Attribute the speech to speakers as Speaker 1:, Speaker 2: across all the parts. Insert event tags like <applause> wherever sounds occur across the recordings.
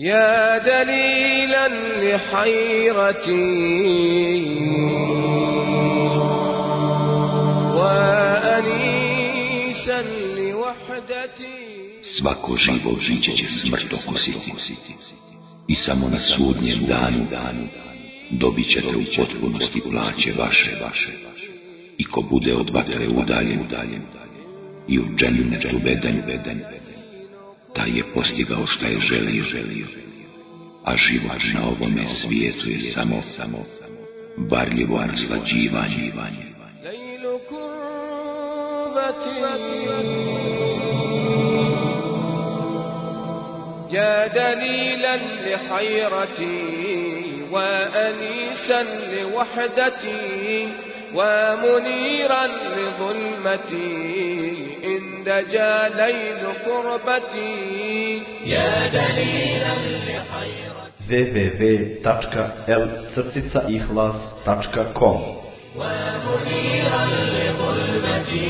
Speaker 1: يا دليلا لحيرتي وأنيسا لوحدتي
Speaker 2: Svako živo žiće će smrt okusiti i samo na sudnjem danu danu dobit ćete u potpunosti plaće vaše vaše i ko bude od vatre udaljen udaljen i u džennetu beden beden taj je postigao šta je želio želio a život na ovome svijetu je samo samo varljivo naslađivanje
Speaker 1: ليل كربتي يا دليلا لحيرتي وأنيسا لوحدتي ومنيرا لظلمتي إن دجا ليل كربتي يا دليلا
Speaker 3: www.l-ihlas.com
Speaker 1: ومنيرا لظلمتي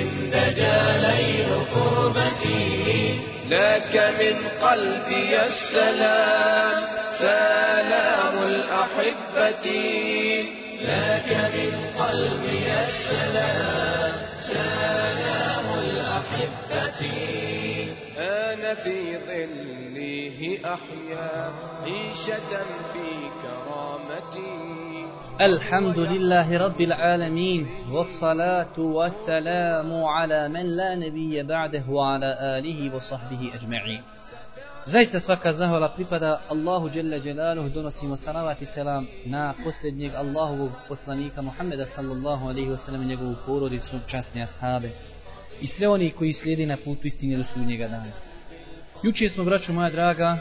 Speaker 1: إن دجا ليل كربتي لك من قلبي السلام سلام الأحبة. لك أحيا عيشة في كرامتي
Speaker 4: الحمد لله رب العالمين والصلاة والسلام على من لا نبي بعده وعلى آله وصحبه أجمعين Zaista svaka zahvala pripada Allahu Jalla Jalaluhu donosimo salavat i selam na posljednjeg Allahovog poslanika Muhammeda sallallahu alaihi wa sallam i njegovu porodicu, časne ashabe i sve oni koji slijedi na putu istine do sudnjega dana. Juče smo, braću moja draga,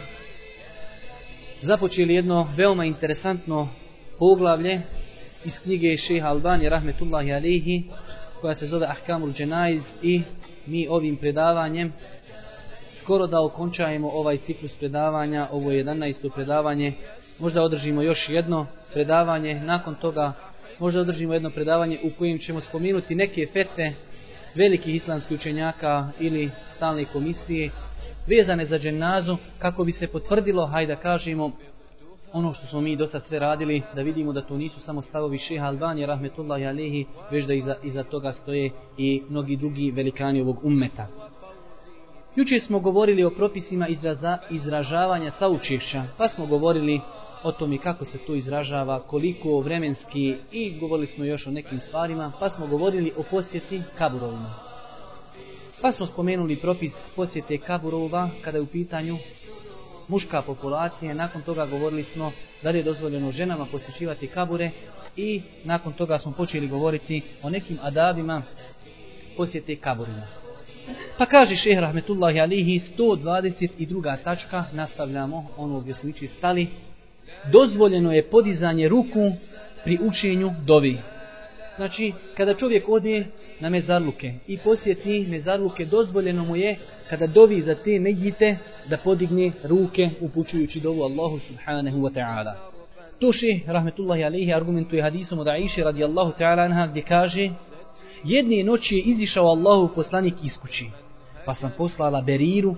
Speaker 4: započeli jedno veoma interesantno poglavlje iz knjige šeha Albani rahmetullahi Alihi koja se zove Ahkamul Dženaiz i mi ovim predavanjem skoro da okončajemo ovaj ciklus predavanja, ovo je 11. predavanje, možda održimo još jedno predavanje, nakon toga možda održimo jedno predavanje u kojem ćemo spomenuti neke fetve velikih islamskih učenjaka ili stalne komisije vezane za dženazu kako bi se potvrdilo, hajde da kažemo, ono što smo mi do sad sve radili, da vidimo da to nisu samo stavovi šeha Albanije, rahmetullahi alihi, već da iza, iza toga stoje i mnogi drugi velikani ovog ummeta. Juče smo govorili o propisima izraza, izražavanja saučešća, pa smo govorili o tome kako se to izražava, koliko vremenski i govorili smo još o nekim stvarima, pa smo govorili o posjeti kaburovima. Pa smo spomenuli propis posjete kaburova kada je u pitanju muška populacija, nakon toga govorili smo da li je dozvoljeno ženama posjećivati kabure i nakon toga smo počeli govoriti o nekim adabima posjete kaburima. Pa kaže šeh Rahmetullahi alihi 122. tačka, nastavljamo ono gdje smo ići stali, dozvoljeno je podizanje ruku pri učenju dovi. Znači, kada čovjek ode na mezarluke i posjeti mezarluke, dozvoljeno mu je kada dovi za te medjite da podigne ruke upućujući dovu Allahu subhanahu wa ta'ala. To še, rahmetullahi alaihi, argumentuje hadisom od Aisha radijallahu ta'ala anha gdje kaže Jedne noći je izišao Allahu poslanik iz kući, pa sam poslala Beriru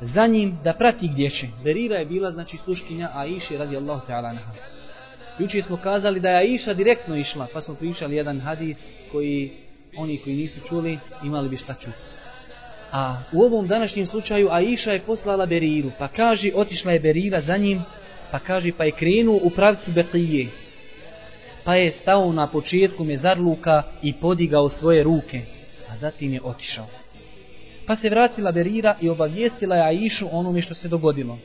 Speaker 4: za njim da prati gdje će. Berira je bila znači sluškinja Aisha radijallahu ta'ala anha. Juče smo kazali da je Aisha direktno išla, pa smo pričali jedan hadis koji oni koji nisu čuli imali bi šta čuti. A u ovom današnjem slučaju Aisha je poslala Beriru, pa kaže otišla je Berira za njim, pa kaže pa je krenuo u pravcu Beqije. Pa je stao na početku mezarluka i podigao svoje ruke, a zatim je otišao. Pa se vratila Berira i obavijestila je Aishu onome što se dogodilo.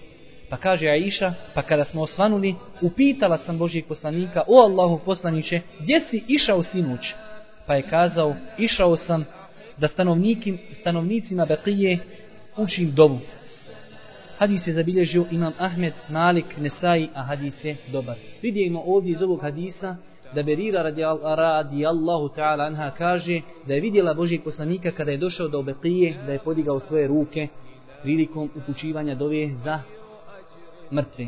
Speaker 4: Pa kaže Aisha, pa kada smo osvanuli, upitala sam Božijeg poslanika, o Allahu poslaniće, gdje si išao sinuć? Pa je kazao, išao sam da stanovnikim, stanovnicima Beqije učim dovu. Hadis je zabilježio Imam Ahmed, Malik, Nesai, a hadis je dobar. Vidimo ovdje iz ovog hadisa da Berira radijallahu ta'ala anha kaže da je vidjela Božijeg poslanika kada je došao do Beqije, da je podigao svoje ruke prilikom upućivanja dove za mrtve.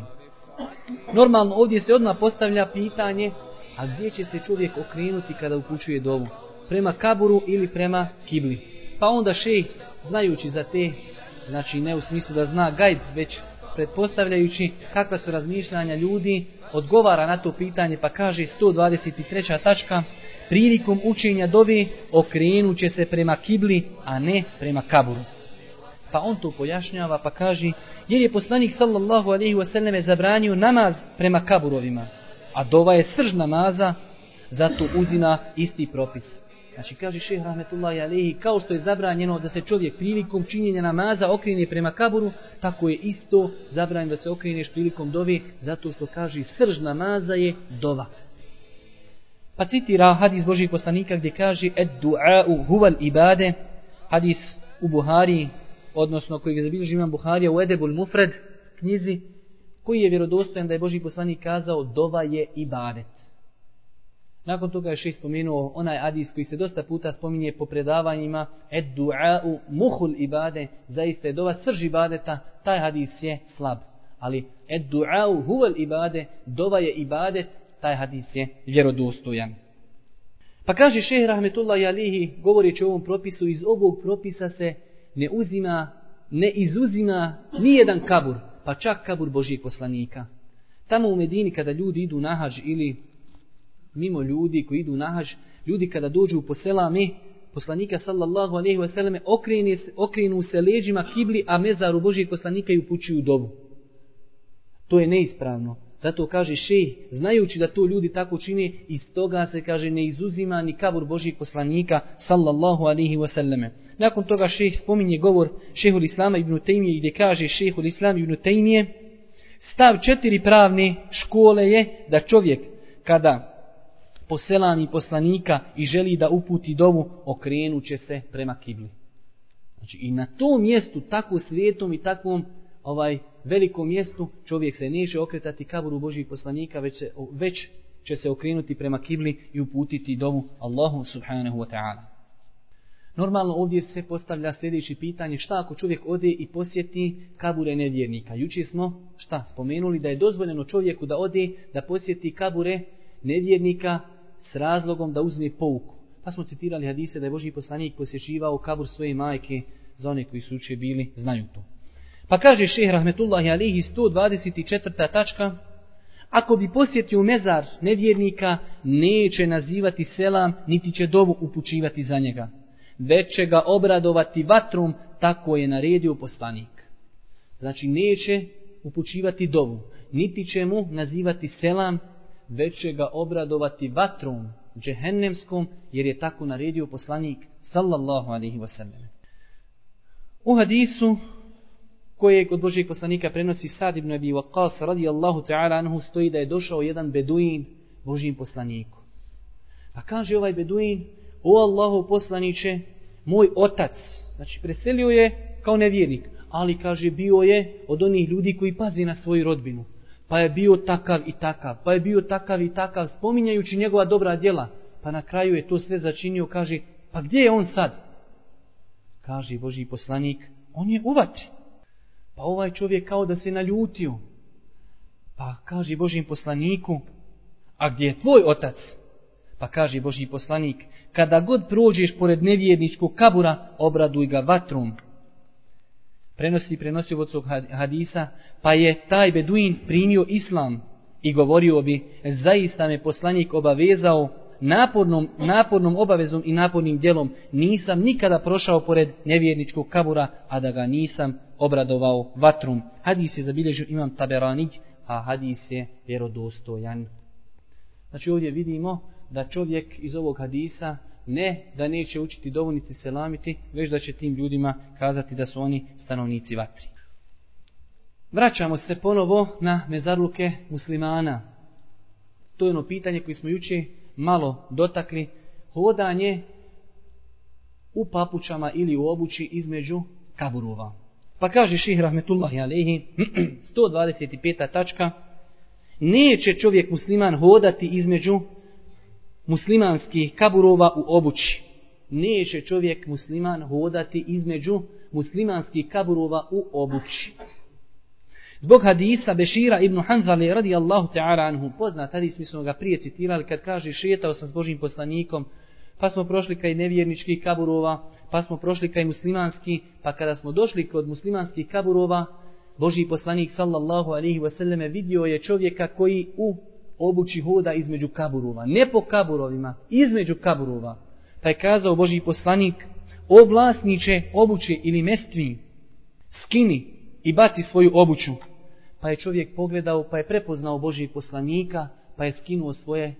Speaker 4: Normalno ovdje se odmah postavlja pitanje a gdje će se čovjek okrenuti kada upućuje dovu? Prema kaburu ili prema kibli? Pa onda šejh, znajući za te znači ne u smislu da zna gajb, već pretpostavljajući kakva su razmišljanja ljudi, odgovara na to pitanje pa kaže 123. tačka, prilikom učenja dove okrenut će se prema kibli, a ne prema kaburu. Pa on to pojašnjava pa kaže, jer je poslanik sallallahu alaihi wasallam zabranio namaz prema kaburovima, a dova je srž namaza, zato uzima isti propis. Znači kaže šeh rahmetullahi alaihi, kao što je zabranjeno da se čovjek prilikom činjenja namaza okrene prema kaburu, tako je isto zabranjeno da se okreneš prilikom dove, zato što kaže srž namaza je dova. Pa citira hadis Božih poslanika gdje kaže Ed du'a'u huval ibade, hadis u Buhari, odnosno koji je zabilježi imam Buharija u Edebul Mufred knjizi, koji je vjerodostojan da je Boži poslanik kazao dova je ibadet. Nakon toga je šest spomenuo onaj hadis koji se dosta puta spominje po predavanjima Ed du'a'u muhul ibade, zaista je dova srž ibadeta, taj hadis je slab. Ali Ed du'a'u huvel ibade, dova je ibadet, taj hadis je vjerodostojan. Pa kaže šehr Rahmetullah Jalihi, govoreći o ovom propisu, iz ovog propisa se ne uzima, ne izuzima ni jedan kabur, pa čak kabur Božijeg poslanika. Tamo u Medini kada ljudi idu na hađ ili mimo ljudi koji idu na hađ, ljudi kada dođu po selame, poslanika sallallahu alaihi wa sallam okrenu, okrenu se leđima kibli, a mezaru Božijeg poslanika i upućuju dovu. To je neispravno. Zato kaže šej, znajući da to ljudi tako čine, iz toga se kaže ne izuzima ni kabur Božijeg poslanika sallallahu alaihi wa sallame. Nakon toga šeh spominje govor šehul Islama ibn Tejmije gdje kaže šehul Islam ibn Tejmije stav četiri pravne škole je da čovjek kada poselani poslanika i želi da uputi dovu, okrenuće se prema kibli. Znači i na tom mjestu, tako svijetom i takvom ovaj velikom mjestu, čovjek se neće okretati kaburu Božih poslanika, već, se, već će se okrenuti prema kibli i uputiti dovu Allahu subhanahu wa ta'ala. Normalno ovdje se postavlja sljedeći pitanje, šta ako čovjek ode i posjeti kabure nevjernika? Juči smo, šta, spomenuli da je dozvoljeno čovjeku da ode da posjeti kabure nevjernika s razlogom da uzme pouku. Pa smo citirali hadise da je Boži poslanik posjećivao kabur svoje majke za one koji su uče bili, znaju to. Pa kaže šeh Rahmetullahi alihi 124. tačka, ako bi posjetio mezar nevjernika, neće nazivati selam, niti će dovu upućivati za njega. Već će ga obradovati vatrom, tako je naredio poslanik. Znači neće upućivati dovu, niti će mu nazivati selam, već će ga obradovati vatrom, džehennemskom, jer je tako naredio poslanik, sallallahu alaihi wasallam. U hadisu koje kod Božijeg poslanika prenosi Sad ibn Abi Waqas radijallahu ta'ala anhu stoji da je došao jedan beduin Božijim poslaniku. Pa kaže ovaj beduin, o Allahu poslaniće, moj otac, znači preselio je kao nevjernik, ali kaže bio je od onih ljudi koji pazi na svoju rodbinu. Pa je bio takav i takav, pa je bio takav i takav, spominjajući njegova dobra djela. Pa na kraju je to sve začinio, kaže, pa gdje je on sad? Kaže Boži poslanik, on je u. Pa ovaj čovjek kao da se naljutio. Pa kaže Božim poslaniku, a gdje je tvoj otac? Pa kaže Božji poslanik, kada god prođeš pored nevjerničkog kabura, obraduj ga vatrom. Prenosi prenosi od svog hadisa, pa je taj beduin primio islam i govorio bi, zaista me poslanik obavezao napornom, napornom obavezom i napornim djelom, nisam nikada prošao pored nevjerničkog kabura, a da ga nisam obradovao vatrum. Hadis je zabilježio imam taberanić, a hadis je vjerodostojan. Znači ovdje vidimo da čovjek iz ovog hadisa ne da neće učiti dovoljnici selamiti, već da će tim ljudima kazati da su oni stanovnici vatri. Vraćamo se ponovo na mezarluke muslimana. To je ono pitanje koje smo juče malo dotakli. Hodanje u papučama ili u obući između kaburova. Pa kaže ših rahmetullahi Alehi, 125. <clears throat> tačka, neće čovjek musliman hodati između muslimanskih kaburova u obući. Neće čovjek musliman hodati između muslimanskih kaburova u obući. Zbog hadisa Bešira ibn Hanzali radijallahu ta'ala anhu, poznat hadis, mi smo ga prije citirali, kad kaže šetao sam s Božim poslanikom pa smo prošli kaj nevjerničkih kaburova, pa smo prošli kaj muslimanski, pa kada smo došli kod muslimanskih kaburova, Boži poslanik sallallahu alaihi wasallam vidio je čovjeka koji u obući hoda između kaburova. Ne po kaburovima, između kaburova. Pa je kazao Boži poslanik, o vlasniče obuće ili mestvi, skini i baci svoju obuću. Pa je čovjek pogledao, pa je prepoznao Božih poslanika, pa je skinuo svoje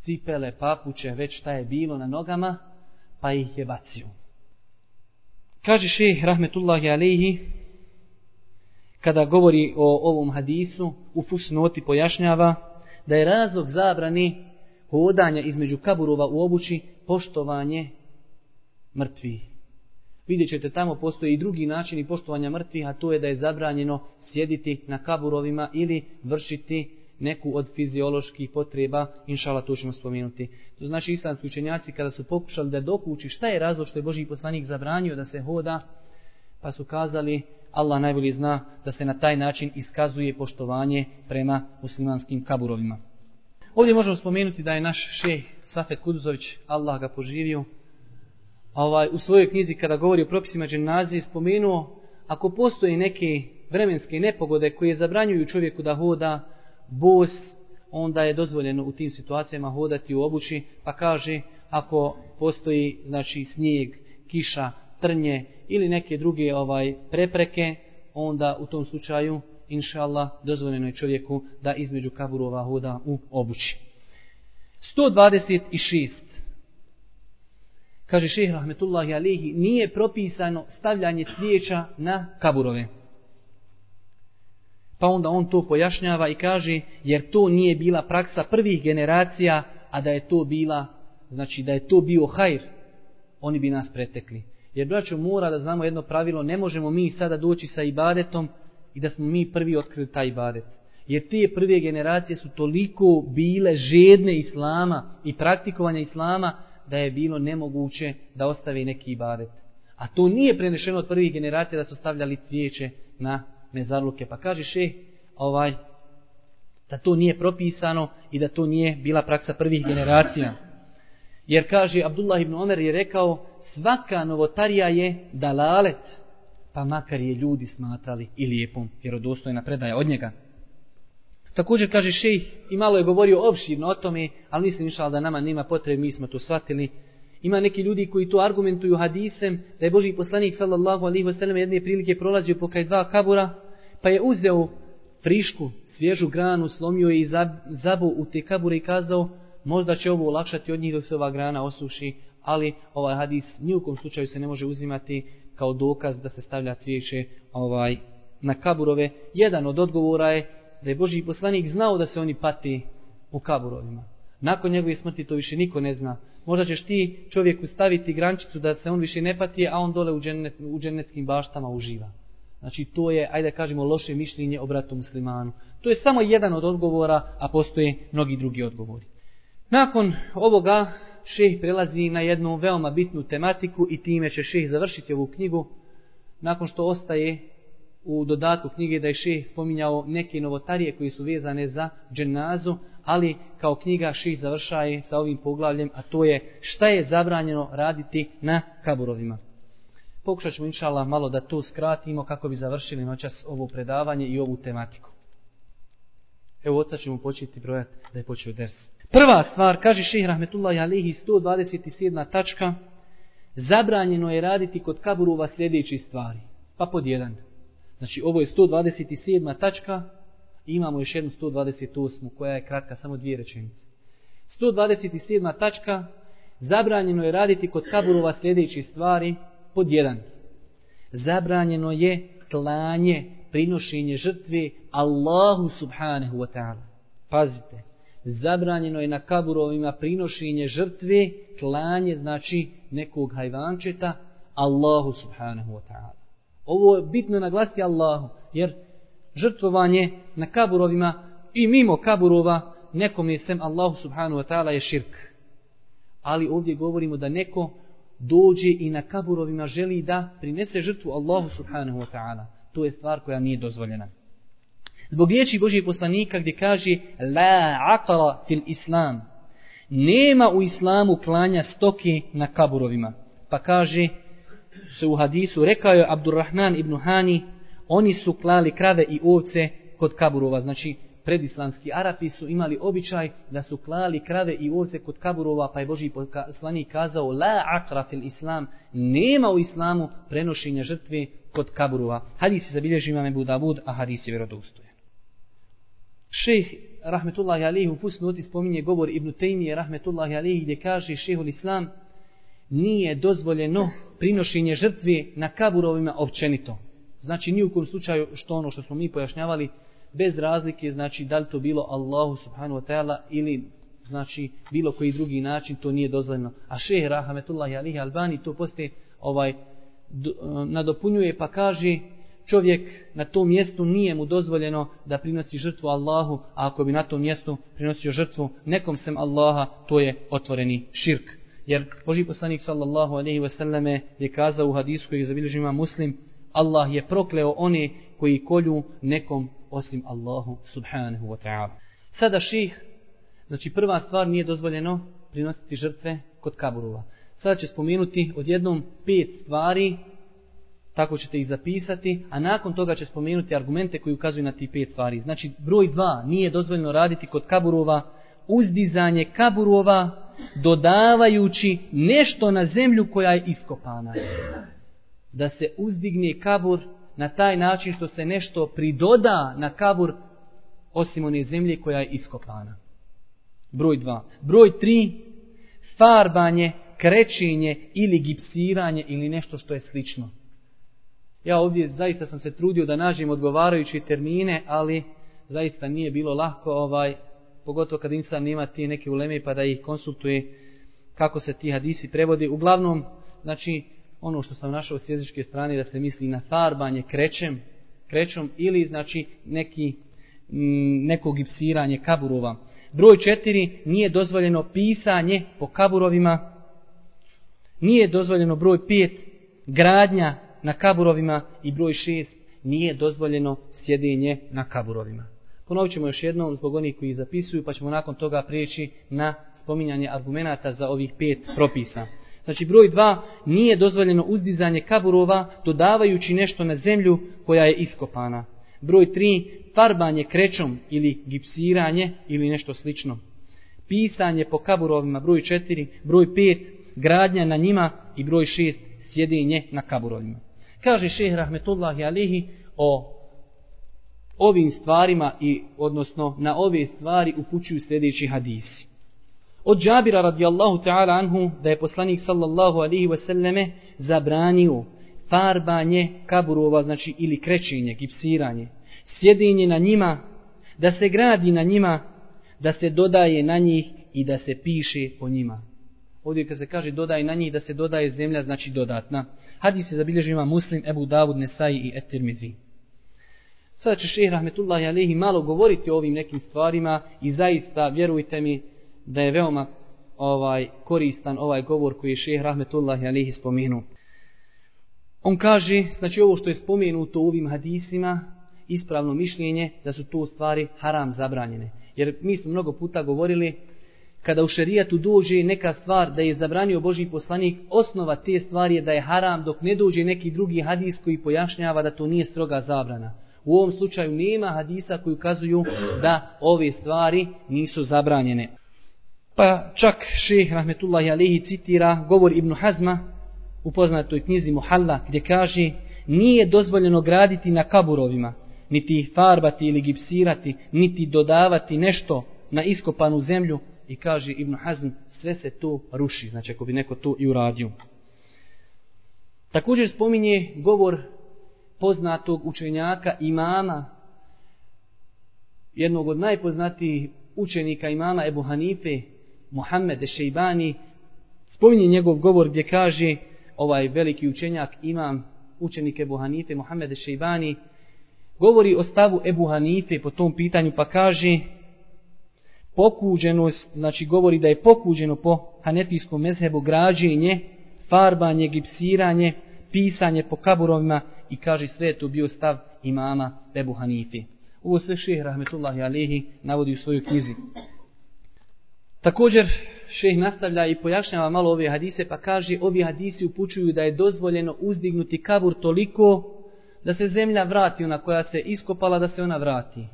Speaker 4: cipele, papuće, već šta je bilo na nogama, pa ih je bacio. Kaže šeh, rahmetullahi Aleyhi, kada govori o ovom hadisu, u fusnoti pojašnjava da je razlog zabrani hodanja između kaburova u obući poštovanje mrtvih. Vidjet ćete tamo postoje i drugi načini poštovanja mrtvih, a to je da je zabranjeno sjediti na kaburovima ili vršiti neku od fizioloških potreba, inšala to ćemo spomenuti. To znači islamski učenjaci kada su pokušali da dokući šta je razlog što je Boži poslanik zabranio da se hoda, pa su kazali Allah najbolje zna da se na taj način iskazuje poštovanje prema muslimanskim kaburovima. Ovdje možemo spomenuti da je naš šeh Safet Kuduzović, Allah ga poživio, ovaj, u svojoj knjizi kada govori o propisima dženazije spomenuo ako postoje neke vremenske nepogode koje zabranjuju čovjeku da hoda bos, onda je dozvoljeno u tim situacijama hodati u obući, pa kaže ako postoji znači snijeg, kiša, trnje ili neke druge ovaj prepreke, onda u tom slučaju inša Allah, dozvoljeno je čovjeku da između kaburova hoda u obući. 126 kaže šehr rahmetullahi alihi, nije propisano stavljanje cvijeća na kaburove. Pa onda on to pojašnjava i kaže, jer to nije bila praksa prvih generacija, a da je to bila, znači da je to bio hajr, oni bi nas pretekli. Jer braćo mora da znamo jedno pravilo, ne možemo mi sada doći sa ibadetom i da smo mi prvi otkrili taj ibadet. Jer te prve generacije su toliko bile žedne islama i praktikovanja islama da je bilo nemoguće da ostave neki ibadet. A to nije prenešeno od prvih generacija da su stavljali cvijeće na mezarluke. Pa kaže še, ovaj, da to nije propisano i da to nije bila praksa prvih generacija. Jer kaže, Abdullah ibn Omer je rekao, svaka novotarija je dalalet, pa makar je ljudi smatrali i lijepom, jer odostojna predaja od njega. Također kaže šejh i malo je govorio opširno o tome, ali mislim inšal da nama nema potrebe, mi smo to shvatili. Ima neki ljudi koji to argumentuju hadisem, da je Boži poslanik sallallahu alaihi wasallam jedne prilike prolazio pokraj dva kabura, pa je uzeo frišku, svježu granu, slomio je i zabu u te kabure i kazao, možda će ovo olakšati od njih dok se ova grana osuši, ali ovaj hadis nijukom slučaju se ne može uzimati kao dokaz da se stavlja cvijeće ovaj, na kaburove. Jedan od odgovora je da je Boži poslanik znao da se oni pati u kaburovima. Nakon njegove smrti to više niko ne zna. Možda ćeš ti čovjeku staviti grančicu da se on više ne pati, a on dole u, džennet, u džennetskim baštama uživa. Znači to je, ajde kažemo, loše mišljenje o bratu muslimanu. To je samo jedan od odgovora, a postoje mnogi drugi odgovori. Nakon ovoga šeh prelazi na jednu veoma bitnu tematiku i time će šeh završiti ovu knjigu. Nakon što ostaje u dodatku knjige da je šeh spominjao neke novotarije koji su vezane za dženazu, ali kao knjiga šeh završaje sa ovim poglavljem, a to je šta je zabranjeno raditi na kaburovima. Pokušat ćemo inšala malo da to skratimo kako bi završili noćas ovo predavanje i ovu tematiku. Evo oca ćemo početi brojati da je počeo des. Prva stvar, kaže šehr Rahmetullahi Alihi 127. tačka, zabranjeno je raditi kod kaburova sljedeći stvari. Pa pod jedan. Znači ovo je 127. tačka i imamo još jednu 128. koja je kratka, samo dvije rečenice. 127. tačka, zabranjeno je raditi kod kaburova sljedeći stvari pod jedan. Zabranjeno je klanje, prinošenje žrtve Allahu subhanahu wa ta'ala. Pazite, zabranjeno je na kaburovima prinošenje žrtve, klanje znači nekog hajvančeta Allahu subhanahu wa ta'ala. Ovo je bitno naglasiti Allahu, jer žrtvovanje na kaburovima i mimo kaburova nekom je sem Allahu subhanahu wa ta'ala je širk. Ali ovdje govorimo da neko dođe i na kaburovima želi da prinese žrtvu Allahu subhanahu wa ta'ala. To je stvar koja nije dozvoljena. Zbog riječi Božije poslanika gdje kaže La aqara fil islam. Nema u islamu klanja stoke na kaburovima. Pa kaže se u hadisu, rekao je Abdurrahman ibn Hani, oni su klali krave i ovce kod kaburova. Znači, predislamski Arapi su imali običaj da su klali krave i ovce kod kaburova, pa je Boži poslani kazao, la akra fil islam, nema u islamu prenošenja žrtve kod kaburova. Hadis se zabilježi imam Ebu Davud, a hadis je Šejh rahmetullahi alihi u fusnoti spominje govor Ibn Tejmije rahmetullahi alihi gdje kaže Šejhul islam nije dozvoljeno prinošenje žrtve na kaburovima općenito. Znači ni u kom slučaju što ono što smo mi pojašnjavali bez razlike znači da li to bilo Allahu subhanahu wa ta'ala ili znači bilo koji drugi način to nije dozvoljeno. A Šejh rahmetullahi alihi albani to poste ovaj eh, nadopunjuje pa kaže čovjek na tom mjestu nije mu dozvoljeno da prinosi žrtvu Allahu, a ako bi na tom mjestu prinosio žrtvu nekom sem Allaha, to je otvoreni širk. Jer Boži poslanik sallallahu alaihi ve selleme je kazao u hadisu koji zabilježi ima muslim, Allah je prokleo one koji kolju nekom osim Allahu subhanahu wa ta'ala. Sada ših, znači prva stvar nije dozvoljeno prinositi žrtve kod kaburova. Sada će spomenuti odjednom pet stvari tako ćete ih zapisati, a nakon toga će spomenuti argumente koji ukazuju na ti pet stvari. Znači, broj dva, nije dozvoljeno raditi kod kaburova uzdizanje kaburova dodavajući nešto na zemlju koja je iskopana. Da se uzdigne kabur na taj način što se nešto pridoda na kabur osim one zemlje koja je iskopana. Broj dva. Broj tri, farbanje, krećenje ili gipsiranje ili nešto što je slično. Ja ovdje zaista sam se trudio da nađem odgovarajuće termine, ali zaista nije bilo lahko, ovaj, pogotovo kad insan nema ti neke uleme pa da ih konsultuje kako se ti hadisi prevodi. Uglavnom, znači, ono što sam našao s jezičke strane da se misli na farbanje krećem, krećom ili znači neki m, neko gipsiranje kaburova. Broj četiri, nije dozvoljeno pisanje po kaburovima. Nije dozvoljeno broj pet, gradnja na kaburovima i broj šest nije dozvoljeno sjedinje na kaburovima. Ponovit ćemo još jednom zbog onih koji zapisuju pa ćemo nakon toga prijeći na spominjanje argumenata za ovih pet propisa. Znači broj dva nije dozvoljeno uzdizanje kaburova dodavajući nešto na zemlju koja je iskopana. Broj tri farbanje krećom ili gipsiranje ili nešto slično. Pisanje po kaburovima broj četiri, broj pet gradnja na njima i broj šest sjedinje na kaburovima. Kaže šeh rahmetullahi alihi o ovim stvarima i odnosno na ove stvari upućuju sljedeći hadisi. Od Džabira radijallahu ta'ala anhu da je poslanik sallallahu alihi wasallame zabranio farbanje kaburova, znači ili krećenje, gipsiranje, sjedinje na njima, da se gradi na njima, da se dodaje na njih i da se piše po njima. Ovdje kad se kaže dodaj na njih, da se dodaje zemlja, znači dodatna. Hadis se zabilježi ima Muslim, Ebu Davud, Nesai i Etirmizi. Sada će šehr Rahmetullahi Alehi malo govoriti o ovim nekim stvarima i zaista, vjerujte mi, da je veoma ovaj koristan ovaj govor koji je šehr Rahmetullahi Alehi spomenuo. On kaže, znači ovo što je spomenuto u ovim hadisima, ispravno mišljenje da su to stvari haram zabranjene. Jer mi smo mnogo puta govorili kada u šerijatu dođe neka stvar da je zabranio Boži poslanik, osnova te stvari je da je haram dok ne dođe neki drugi hadis koji pojašnjava da to nije stroga zabrana. U ovom slučaju nema hadisa koji ukazuju da ove stvari nisu zabranjene. Pa čak šeh Rahmetullahi Alehi citira govor Ibn Hazma u poznatoj knjizi Muhalla gdje kaže nije dozvoljeno graditi na kaburovima, niti ih farbati ili gipsirati, niti dodavati nešto na iskopanu zemlju, i kaže Ibn Hazm, sve se to ruši, znači ako bi neko to i uradio. Također spominje govor poznatog učenjaka imama, jednog od najpoznatijih učenika imama Ebu Hanife, Muhammed Šejbani, spominje njegov govor gdje kaže ovaj veliki učenjak imam učenik Ebu Hanife, Muhammed Šejbani, govori o stavu Ebu Hanife po tom pitanju pa kaže pokuđenost, znači govori da je pokuđeno po hanefijskom mezhebu građenje, farbanje, gipsiranje, pisanje po kaburovima i kaže sve to bio stav imama Ebu Hanifi. Ovo sve šeh rahmetullahi alihi navodi u svojoj knjizi. Također šeh nastavlja i pojašnjava malo ove hadise, pa kaže, ovi hadisi upućuju da je dozvoljeno uzdignuti kabur toliko da se zemlja vrati, ona koja se iskopala, da se ona vrati.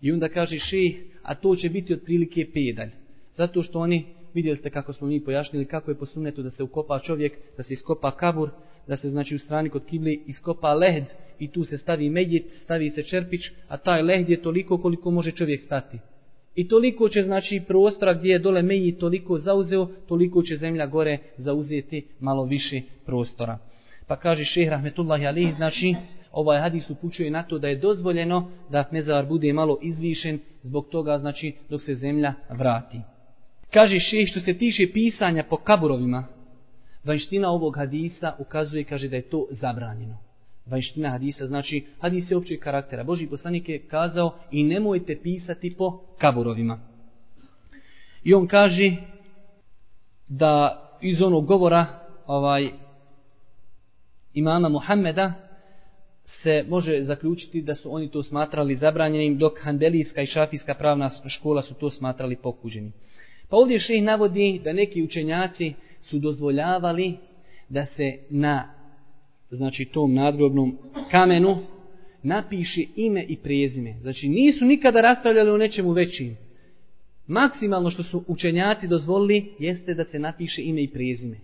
Speaker 4: I onda kaže šeh, a to će biti otprilike pedalj. Zato što oni, vidjeli ste kako smo mi pojašnili, kako je posuneto da se ukopa čovjek, da se iskopa kabur, da se znači u strani kod kibli iskopa lehd i tu se stavi medjet, stavi se čerpić, a taj lehd je toliko koliko može čovjek stati. I toliko će znači prostora gdje je dole meji toliko zauzeo, toliko će zemlja gore zauzeti malo više prostora. Pa kaže šehr Rahmetullahi Alihi, znači ovaj hadis upućuje na to da je dozvoljeno da mezar bude malo izvišen zbog toga znači dok se zemlja vrati. Kaže šehr što se tiše pisanja po kaburovima, vanština ovog hadisa ukazuje kaže da je to zabranjeno vanština hadisa, znači hadis je općeg karaktera. Boži poslanik je kazao i nemojte pisati po kaburovima. I on kaže da iz onog govora ovaj imama Muhammeda se može zaključiti da su oni to smatrali zabranjenim, dok Handelijska i Šafijska pravna škola su to smatrali pokuđenim. Pa ovdje šeh navodi da neki učenjaci su dozvoljavali da se na znači tom nadgrobnom kamenu napiše ime i prezime. Znači nisu nikada raspravljali o nečemu većim. Maksimalno što su učenjaci dozvolili jeste da se napiše ime i prezime.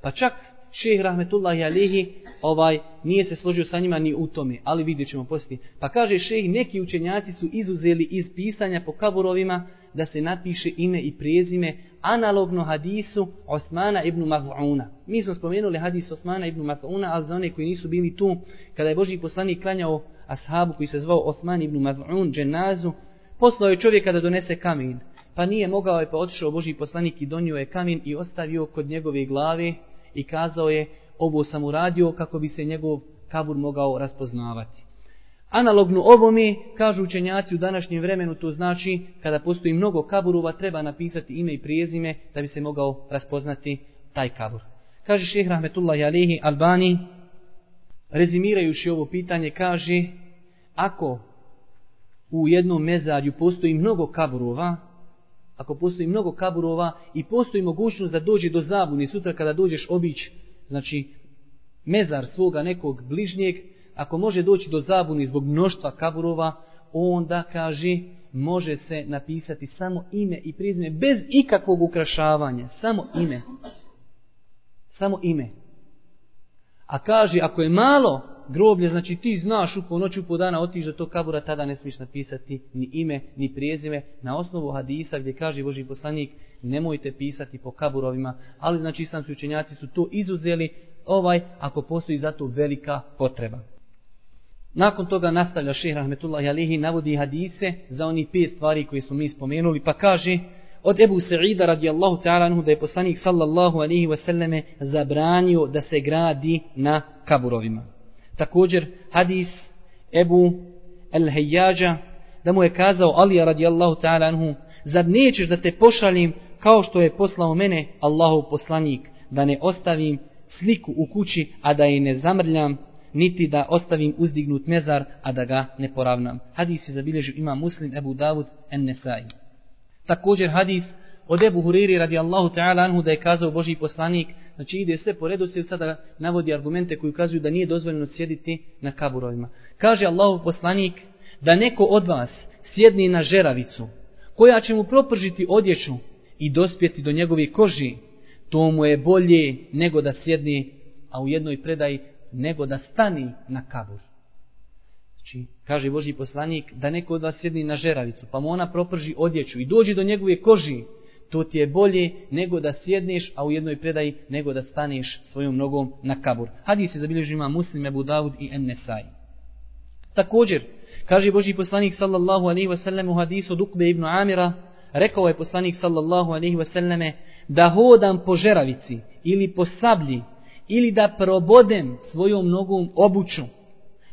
Speaker 4: Pa čak šeh rahmetullahi alihi ovaj, nije se složio sa njima ni u tome, ali vidjet ćemo poslije. Pa kaže šeh, neki učenjaci su izuzeli iz pisanja po kaburovima da se napiše ime i prezime analogno hadisu Osmana ibn Mav'una. Mi smo spomenuli hadis Osmana ibn Mav'una, ali za one koji nisu bili tu, kada je Boži poslanik klanjao ashabu koji se zvao Osman ibn Mav'un, dženazu, poslao je čovjeka da donese kamen. Pa nije mogao je, pa otišao Boži poslanik i donio je kamen i ostavio kod njegove glave i kazao je, ovo sam uradio kako bi se njegov kabur mogao raspoznavati. Analogno ovome, kažu učenjaci u današnjem vremenu, to znači kada postoji mnogo kaburova, treba napisati ime i prijezime da bi se mogao raspoznati taj kabur. Kaže šehr Rahmetullah Jalehi Albani, rezimirajući ovo pitanje, kaže ako u jednom mezarju postoji mnogo kaburova, ako postoji mnogo kaburova i postoji mogućnost da dođe do zabune sutra kada dođeš obić, znači mezar svoga nekog bližnjeg, ako može doći do zabuni zbog mnoštva kaburova, onda kaže može se napisati samo ime i prizme bez ikakvog ukrašavanja, samo ime. Samo ime. A kaže ako je malo groblje, znači ti znaš u noć u dana otiš do tog kabura, tada ne smiješ napisati ni ime, ni prijezime. Na osnovu hadisa gdje kaže Boži poslanik, nemojte pisati po kaburovima, ali znači islamski učenjaci su to izuzeli, ovaj, ako postoji zato velika potreba. Nakon toga nastavlja šehr Rahmetullah Alihi, navodi hadise za oni pet stvari koje smo mi spomenuli, pa kaže od Ebu Sa'ida radijallahu ta'ala anhu da je poslanik sallallahu alihi wasallame zabranio da se gradi na kaburovima. Također hadis Ebu El-Hejjađa da mu je kazao Ali radijallahu ta'ala anhu zar nećeš da te pošaljem kao što je poslao mene Allahu poslanik da ne ostavim sliku u kući a da je ne zamrljam niti da ostavim uzdignut mezar, a da ga ne poravnam. Hadis je zabilježio ima muslim Ebu Davud en Nesai. Također hadis od Ebu Huriri radijallahu ta'ala anhu da je kazao Boži poslanik, znači ide sve po redu, se sada navodi argumente koji ukazuju da nije dozvoljeno sjediti na kaburovima. Kaže Allahov poslanik da neko od vas sjedni na žeravicu, koja će mu propržiti odjeću i dospjeti do njegove koži, to mu je bolje nego da sjedni, a u jednoj predaji nego da stani na kabur. Znači, kaže Boži poslanik, da neko od vas sjedni na žeravicu, pa mu ona proprži odjeću i dođi do njegove koži, to ti je bolje nego da sjedneš, a u jednoj predaji nego da staneš svojom nogom na kabur. Hadis se zabilježio ima muslim Ebu Dawud i Ennesaj. Također, kaže Boži poslanik sallallahu alaihi wasallam u hadisu Dukbe ibn Amira, rekao je poslanik sallallahu alaihi wasallam da hodam po žeravici ili po sablji ili da probodem svojom nogom obuću.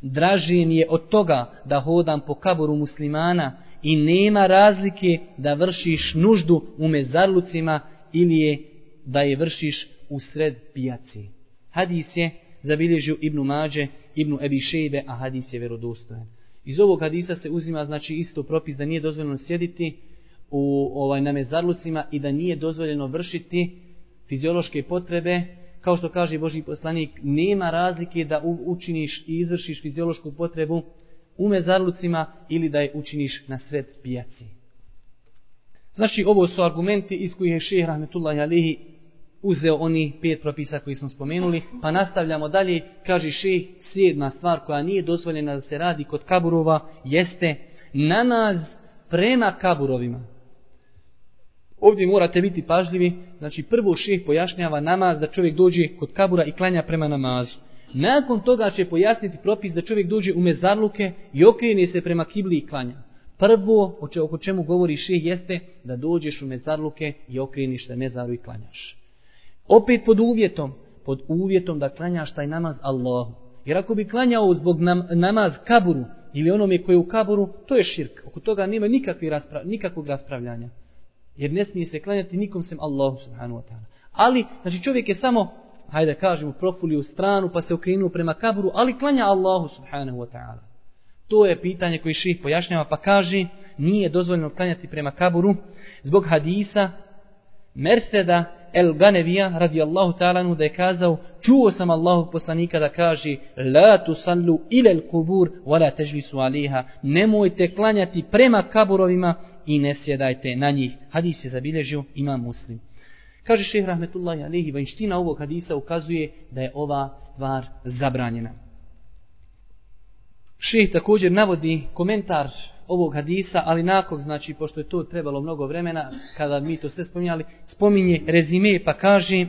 Speaker 4: Draži mi je od toga da hodam po kaburu muslimana i nema razlike da vršiš nuždu u mezarlucima ili je da je vršiš u sred pijaci. Hadis je zabilježio Ibnu Mađe, Ibnu Ebi Šejbe, a hadis je verodostojen. Iz ovog hadisa se uzima znači isto propis da nije dozvoljeno sjediti u ovaj na mezarlucima i da nije dozvoljeno vršiti fiziološke potrebe, kao što kaže Boži poslanik, nema razlike da učiniš i izvršiš fiziološku potrebu u mezarlucima ili da je učiniš na sred pijaci. Znači, ovo su argumenti iz kojih je šehr Rahmetullahi Alihi uzeo oni pet propisa koji smo spomenuli, pa nastavljamo dalje, kaže šehr, sjedna stvar koja nije dozvoljena da se radi kod kaburova, jeste namaz prema kaburovima. Ovdje morate biti pažljivi, znači prvo šeh pojašnjava namaz da čovjek dođe kod kabura i klanja prema namazu. Nakon toga će pojasniti propis da čovjek dođe u mezarluke i okrene se prema kibli i klanja. Prvo, oko čemu govori šeh, jeste da dođeš u mezarluke i okreniš se mezaru i klanjaš. Opet pod uvjetom, pod uvjetom da klanjaš taj namaz Allahu. Jer ako bi klanjao zbog nam, namaz kaburu ili onome koji je u kaburu, to je širk. Oko toga nema nikakvi raspra, nikakvog raspravljanja. Jer ne smije se klanjati nikom sem Allahu subhanahu wa ta'ala. Ali, znači čovjek je samo, hajde kažemo, profuli u stranu pa se okrenuo prema kaburu, ali klanja Allahu subhanahu wa ta'ala. To je pitanje koji ših pojašnjava pa kaže, nije dozvoljeno klanjati prema kaburu zbog hadisa Merseda El Ganevija radijallahu ta'ala da je kazao čuo sam Allahu poslanika da kaže la tu sallu ila al kubur wa la tajlisu aliha nemojte klanjati prema kaburovima i ne sjedajte na njih. Hadis je zabilježio ima muslim kaže šejh rahmetullahi alejhi vanština ovog hadisa ukazuje da je ova stvar zabranjena. Šejh također navodi komentar ovog hadisa, ali nakon, znači, pošto je to trebalo mnogo vremena, kada mi to sve spominjali, spominje rezime pa kaže,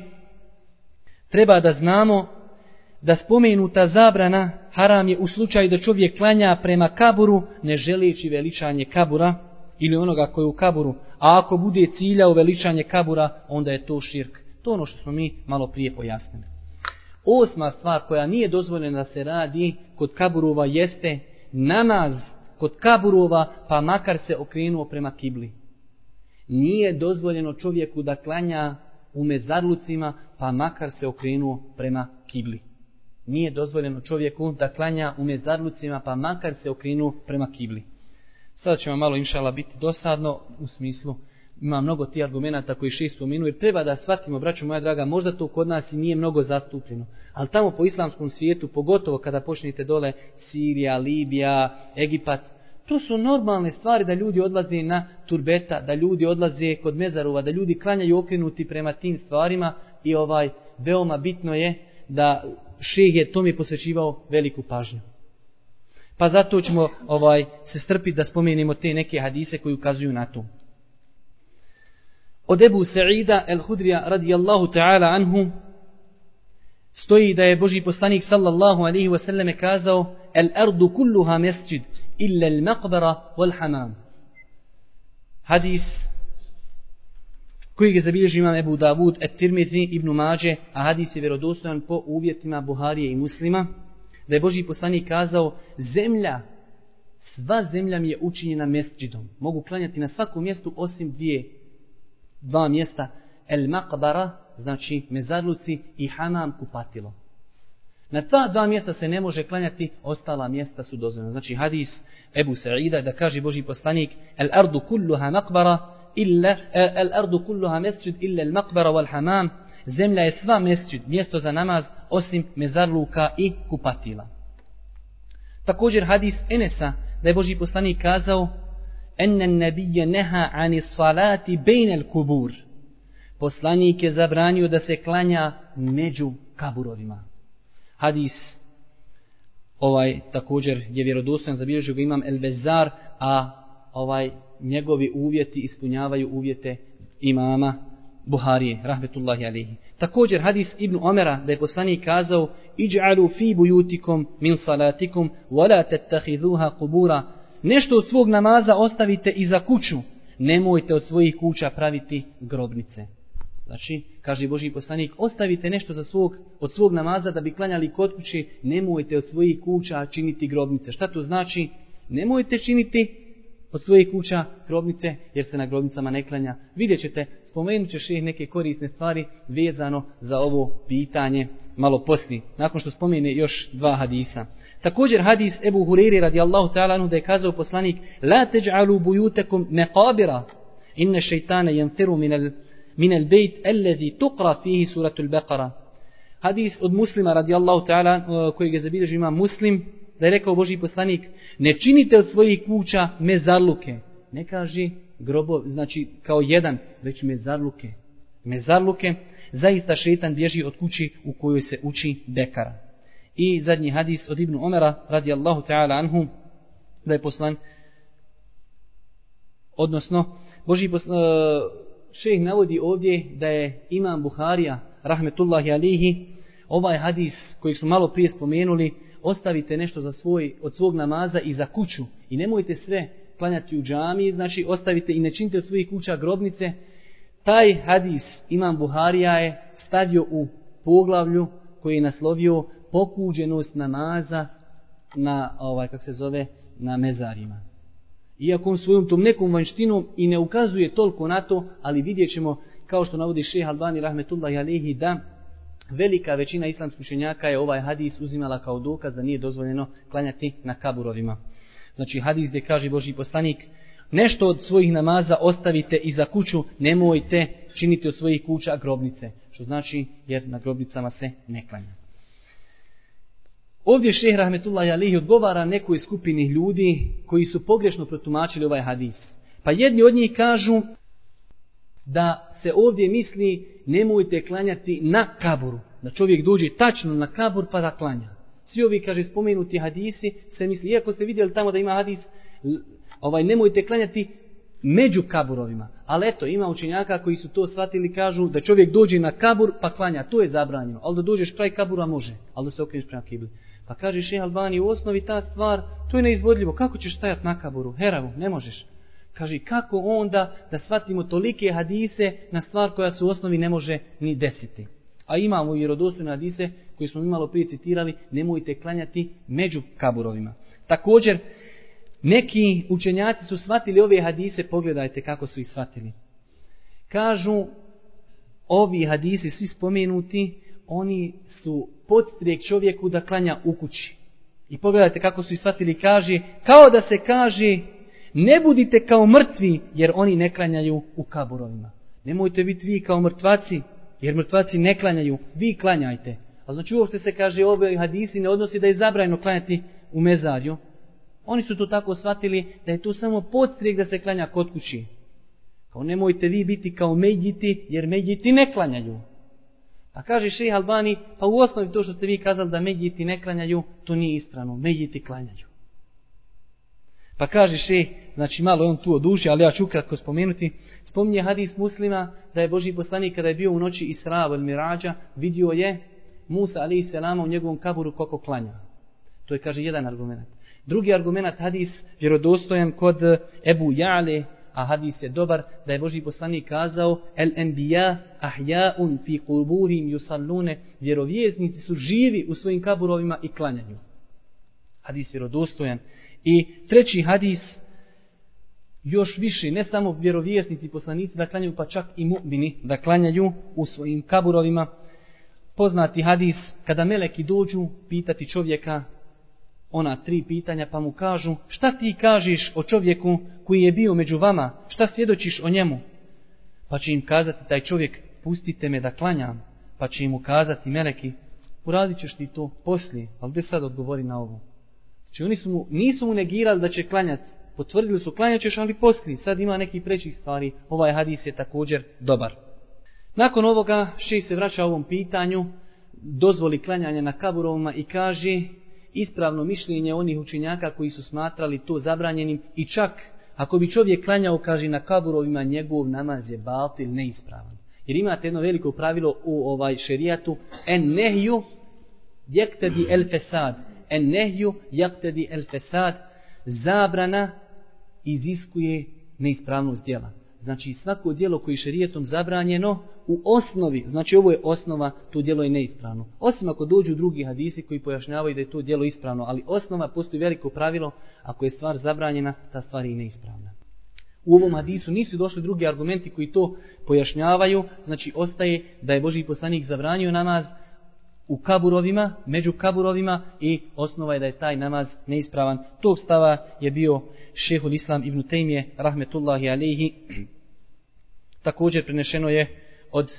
Speaker 4: treba da znamo da spomenuta zabrana haram je u slučaju da čovjek klanja prema kaburu, ne želeći veličanje kabura ili onoga koji je u kaburu, a ako bude cilja uveličanje veličanje kabura, onda je to širk. To ono što smo mi malo prije pojasnili. Osma stvar koja nije dozvoljena da se radi kod kaburova jeste namaz kod kaburova, pa makar se okrenuo prema kibli. Nije dozvoljeno čovjeku da klanja u mezarlucima, pa makar se okrenuo prema kibli. Nije dozvoljeno čovjeku da klanja u mezarlucima, pa makar se okrenuo prema kibli. Sada ćemo malo inšala biti dosadno u smislu ima mnogo tih argumenta koji še spominu, jer treba da shvatimo, braćo moja draga, možda to kod nas i nije mnogo zastupljeno. Ali tamo po islamskom svijetu, pogotovo kada počnete dole Sirija, Libija, Egipat, to su normalne stvari da ljudi odlaze na turbeta, da ljudi odlaze kod mezarova, da ljudi klanjaju okrenuti prema tim stvarima i ovaj veoma bitno je da šeh je tome posvećivao veliku pažnju. Pa zato ćemo ovaj se strpiti da spomenemo te neke hadise koji ukazuju na to. Od Ebu Sa'ida el-Hudrija radijallahu ta'ala anhu stoji da je Boži poslanik sallallahu alaihi wa sallam kazao el ardu kulluha mesjid illa al maqbara wal hamam. Hadis koji ga zabilježi imam Ebu Davud et Tirmizi ibn Mađe, a hadis je vjerodostojan po uvjetima Buharije i muslima, da je Boži poslanik kazao zemlja, sva zemlja mi je učinjena mesđidom. Mogu klanjati na svakom mjestu osim dvije dva mjesta. El maqbara znači mezarluci i hamam kupatilo. Na ta dva mjesta se ne može klanjati ostala mjesta su dozvoljena. Znači hadis Ebu Sa'ida da kaže Boži poslanik el ardu kulluha maqbara illa e, el ardu kulluha mesjid illa el maqbara wal hamam zemlja je sva mesjid mjesto za namaz osim mezarluka i kupatila također hadis Enesa da je Boži poslanik kazao enne nebije neha ani salati bejnel al kubur. Poslanik je zabranio da se klanja među kaburovima. Hadis ovaj također je vjerodostan zabilježio ga imam El Bezar, a ovaj njegovi uvjeti ispunjavaju uvjete imama Buharije, rahmetullahi alihi. Također hadis Ibn Omera da je poslanik kazao Iđ'alu fi bujutikum min salatikum wala tattahiduha kubura nešto od svog namaza ostavite i za kuću, nemojte od svojih kuća praviti grobnice. Znači, kaže Boži poslanik, ostavite nešto za svog, od svog namaza da bi klanjali kod kuće, nemojte od svojih kuća činiti grobnice. Šta to znači? Nemojte činiti od svojih kuća grobnice, jer se na grobnicama ne klanja. Vidjet ćete, spomenut ćeš neke korisne stvari vezano za ovo pitanje malo posli, nakon što spomene još dva hadisa. Također hadis Ebu Huriri radijallahu ta'ala anu da je kazao poslanik La teđ'alu bujutekum meqabira inne šeitane jenfiru minel, minel bejt ellezi tukra fihi suratul beqara. Hadis od muslima radijallahu ta'ala eh, koji ga je zabilježio ima muslim, da je rekao Boži poslanik, ne činite od svojih kuća mezarluke. Ne kaži grobo, znači kao jedan, već mezarluke. Mezarluke, zaista šetan bježi od kući u kojoj se uči dekara. I zadnji hadis od Ibnu Omera, radijallahu ta'ala anhu, da je poslan, odnosno, Boži poslan, e, šeh navodi ovdje da je imam Buharija, rahmetullahi alihi, ovaj hadis koji smo malo prije spomenuli, ostavite nešto za svoj, od svog namaza i za kuću. I nemojte sve klanjati u džami, znači ostavite i ne činite od svojih kuća grobnice. Taj hadis imam Buharija je stavio u poglavlju koji je naslovio pokuđenost namaza na, ovaj, kak se zove, na mezarima. Iako on svojom tom nekom vanštinom i ne ukazuje toliko na to, ali vidjet ćemo, kao što navodi šeha Albani rahmetullahi alihi, da velika većina islamskih učenjaka je ovaj hadis uzimala kao dokaz da nije dozvoljeno klanjati na kaburovima. Znači hadis gdje kaže Boži poslanik, nešto od svojih namaza ostavite i za kuću, nemojte činiti od svojih kuća grobnice. Što znači, jer na grobnicama se ne klanja. Ovdje šeh Rahmetullah Alihi odgovara nekoj skupini ljudi koji su pogrešno protumačili ovaj hadis. Pa jedni od njih kažu da se ovdje misli nemojte klanjati na kaburu. Da čovjek dođe tačno na kabur pa da klanja. Svi ovi, kaže, spomenuti hadisi se misli, iako ste vidjeli tamo da ima hadis, ovaj, nemojte klanjati među kaburovima. Ali eto, ima učenjaka koji su to shvatili, kažu da čovjek dođe na kabur pa klanja. To je zabranjeno. Ali da dođeš kraj kabura može. Ali da se okreneš prema kibli. Pa kaže šeha Albani, u osnovi ta stvar, to je neizvodljivo. Kako ćeš stajati na kaburu? Heravu, ne možeš. Kaže, kako onda da shvatimo tolike hadise na stvar koja se u osnovi ne može ni desiti. A imamo i rodostojne hadise koji smo imalo prije citirali, nemojte klanjati među kaburovima. Također, neki učenjaci su shvatili ove hadise, pogledajte kako su ih shvatili. Kažu, ovi hadisi svi spomenuti, oni su podstrijek čovjeku da klanja u kući. I pogledajte kako su ih shvatili, kaže, kao da se kaže, ne budite kao mrtvi, jer oni ne klanjaju u kaburovima. Nemojte biti vi kao mrtvaci, jer mrtvaci ne klanjaju, vi klanjajte. A znači uopšte se kaže, ove hadisi ne odnosi da je zabrajno klanjati u mezarju. Oni su to tako shvatili da je to samo podstrijek da se klanja kod kući. Kao nemojte vi biti kao međiti, jer međiti ne klanjaju. Pa kaže šeha Albani, pa u osnovi to što ste vi kazali da međiti ne klanjaju, to nije ispravno, međiti klanjaju. Pa kaže še, znači malo on tu oduži, ali ja ću ukratko spomenuti, spominje hadis muslima da je Boži poslanik kada je bio u noći Isra ili Mirađa, vidio je Musa alaih selama u njegovom kaburu kako klanja. To je kaže jedan argument. Drugi argument hadis vjerodostojan kod eh, Ebu Jale, a hadis je dobar, da je Boži poslanik kazao El enbiya ahja'un fi kuburim yusallune, vjerovjeznici su živi u svojim kaburovima i klanjanju. Hadis vjerodostojan. I treći hadis, još više, ne samo vjerovjesnici i poslanici da klanjaju, pa čak i mu'mini da klanjaju u svojim kaburovima. Poznati hadis, kada meleki dođu pitati čovjeka ona tri pitanja, pa mu kažu, šta ti kažeš o čovjeku koji je bio među vama, šta svjedočiš o njemu? Pa će im kazati taj čovjek, pustite me da klanjam, pa će im ukazati meleki, uradit ćeš ti to poslije, ali gdje sad odgovori na ovo? Znači oni su mu, nisu mu negirali da će klanjati. Potvrdili su klanjaćeš, ali poslije. Sad ima neki preći stvari. Ovaj hadis je također dobar. Nakon ovoga še se vraća ovom pitanju. Dozvoli klanjanje na kaburovima i kaže ispravno mišljenje onih učinjaka koji su smatrali to zabranjenim i čak ako bi čovjek klanjao, kaže na kaburovima njegov namaz je batil neispravan. Jer imate jedno veliko pravilo u ovaj šerijatu en nehju jektedi el fesad en nehju jektedi el fesad, zabrana iziskuje neispravnost djela. Znači svako djelo koji je šerijetom zabranjeno u osnovi, znači ovo je osnova, to djelo je neispravno. Osim ako dođu drugi hadisi koji pojašnjavaju da je to djelo ispravno, ali osnova postoji veliko pravilo, ako je stvar zabranjena, ta stvar je neispravna. U ovom hadisu nisu došli drugi argumenti koji to pojašnjavaju, znači ostaje da je Boži poslanik zabranio namaz, u kaburovima, među kaburovima i osnova je da je taj namaz neispravan. Tog stava je bio šehul Islam ibn Tejmije, rahmetullahi alihi, <clears throat> Također prenešeno je od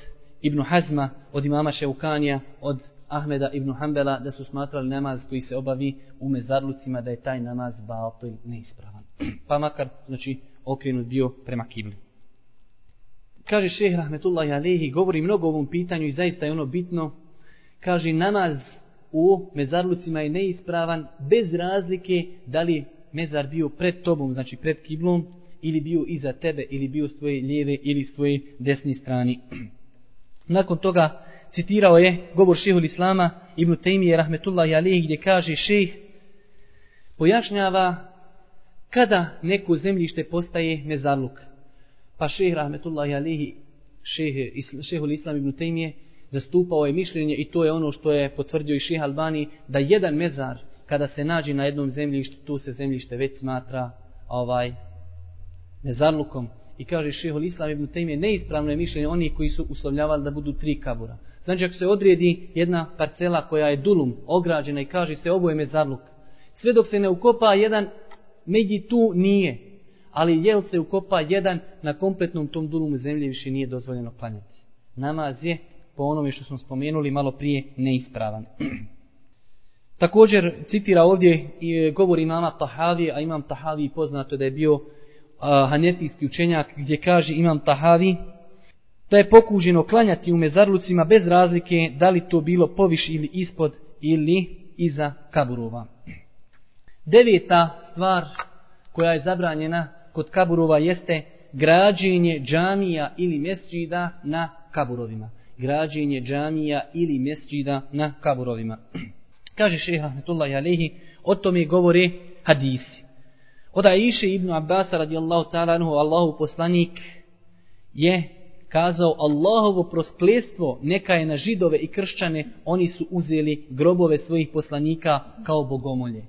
Speaker 4: Ibn Hazma, od imama Šeukanija, od Ahmeda ibn Hanbela, da su smatrali namaz koji se obavi u mezarlucima da je taj namaz batil neispravan. <clears throat> pa makar, znači, okrenut bio prema kibli. Kaže šehr Rahmetullahi Alehi, govori mnogo o ovom pitanju i zaista je ono bitno. Kaže, namaz u mezarlucima je neispravan bez razlike da li mezar bio pred tobom, znači pred kiblom, ili bio iza tebe, ili bio s tvoje lijeve ili s tvoje desne strani. <clears throat> Nakon toga citirao je govor šehul Islama Ibn Taymiye rahmetullahi alihi gdje kaže šeh pojašnjava kada neko zemljište postaje mezarluk. Pa šeh rahmetullahi alihi šeh, šehul Islam Ibn Taymiye zastupao je mišljenje i to je ono što je potvrdio i ših Albani da jedan mezar kada se nađe na jednom zemljištu tu se zemljište već smatra ovaj mezarlukom i kaže šehol Islam ibn Tejmije, neispravno je mišljenje oni koji su uslovljavali da budu tri kabura. Znači ako se odredi jedna parcela koja je dulum, ograđena i kaže se ovo je mezarluk, sve dok se ne ukopa jedan, međi tu nije. Ali jel se ukopa jedan na kompletnom tom dulumu zemlje više nije dozvoljeno klanjati. Namaz je, po onome što smo spomenuli malo prije, neispravan. <clears throat> Također citira ovdje i e, govor imama Tahavi, a imam Tahavi poznato da je bio hanefijski učenjak gdje kaže imam Tahavi, da je pokuženo klanjati u mezarlucima bez razlike da li to bilo poviš ili ispod ili iza kaburova. Deveta stvar koja je zabranjena kod kaburova jeste građenje džamija ili mesđida na kaburovima. Građenje džamija ili mesđida na kaburovima. <clears throat> Kaže šeha Rahmetullahi Alehi, o tome govore hadisi. Od Aisha ibn Abbas radijallahu ta'ala anhu, Allahu poslanik je kazao Allahovo prosklestvo neka je na židove i kršćane, oni su uzeli grobove svojih poslanika kao bogomolje.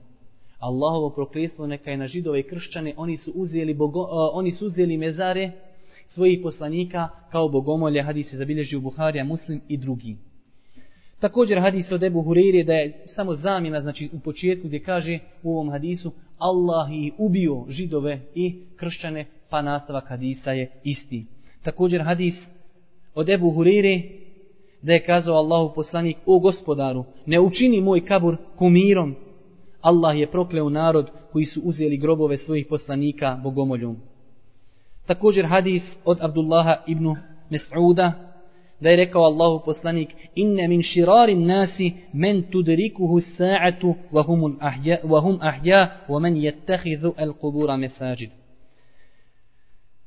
Speaker 4: Allahovo proklestvo neka je na židove i kršćane, oni su uzeli, bogo, uh, oni su uzeli mezare svojih poslanika kao bogomolje, hadis se zabilježi u Buharija, Muslim i drugi. Također hadis od Ebu Hureyre da je samo zamjena, znači u početku gdje kaže u ovom hadisu Allah i ubio židove i kršćane, pa nastavak hadisa je isti. Također hadis od Ebu Hurire da je kazao Allahu poslanik o gospodaru ne učini moj kabur kumirom Allah je prokleo narod koji su uzeli grobove svojih poslanika bogomoljom. Također hadis od Abdullaha ibn Mes'uda da je rekao Allahu poslanik inne min shirari nasi men tudrikuhu sa'atu wa hum ahya wa hum ahya wa man yattakhidhu al-qubura masajid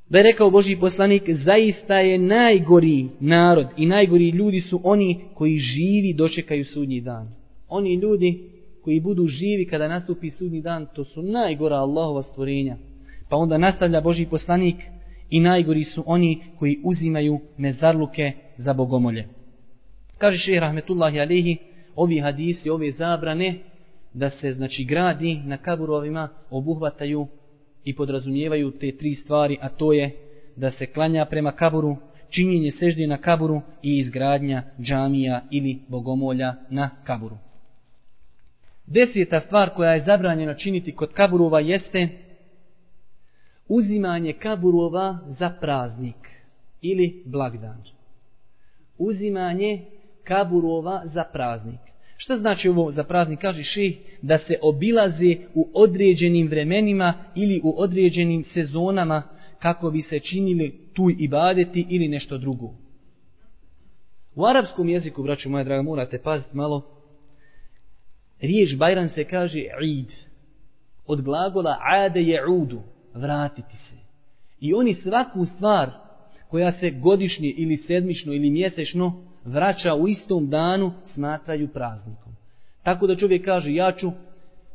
Speaker 4: Da je rekao Boži poslanik, zaista je najgori narod i najgori ljudi su oni koji živi dočekaju sudnji dan. Oni ljudi koji budu živi kada nastupi sudnji dan, to su najgora Allahova stvorenja. Pa onda nastavlja Boži poslanik i najgori su oni koji uzimaju mezarluke za bogomolje. Kaže šehr Rahmetullahi Alehi, ovi hadisi, ove zabrane, da se znači gradi na kaburovima obuhvataju i podrazumijevaju te tri stvari, a to je da se klanja prema kaburu, činjenje sežde na kaburu i izgradnja džamija ili bogomolja na kaburu. Deseta stvar koja je zabranjeno činiti kod kaburova jeste uzimanje kaburova za praznik ili blagdan. Uzimanje kaburova za praznik. Šta znači ovo za praznik? Kaže ših da se obilaze u određenim vremenima ili u određenim sezonama kako bi se činili tu ibadeti ili nešto drugo. U arapskom jeziku, braću moja draga, morate paziti malo. Riječ Bajran se kaže id. Od glagola ade je udu. Vratiti se. I oni svaku stvar koja se godišnje ili sedmično ili mjesečno vraća u istom danu, smatraju praznikom. Tako da čovjek kaže, ja ću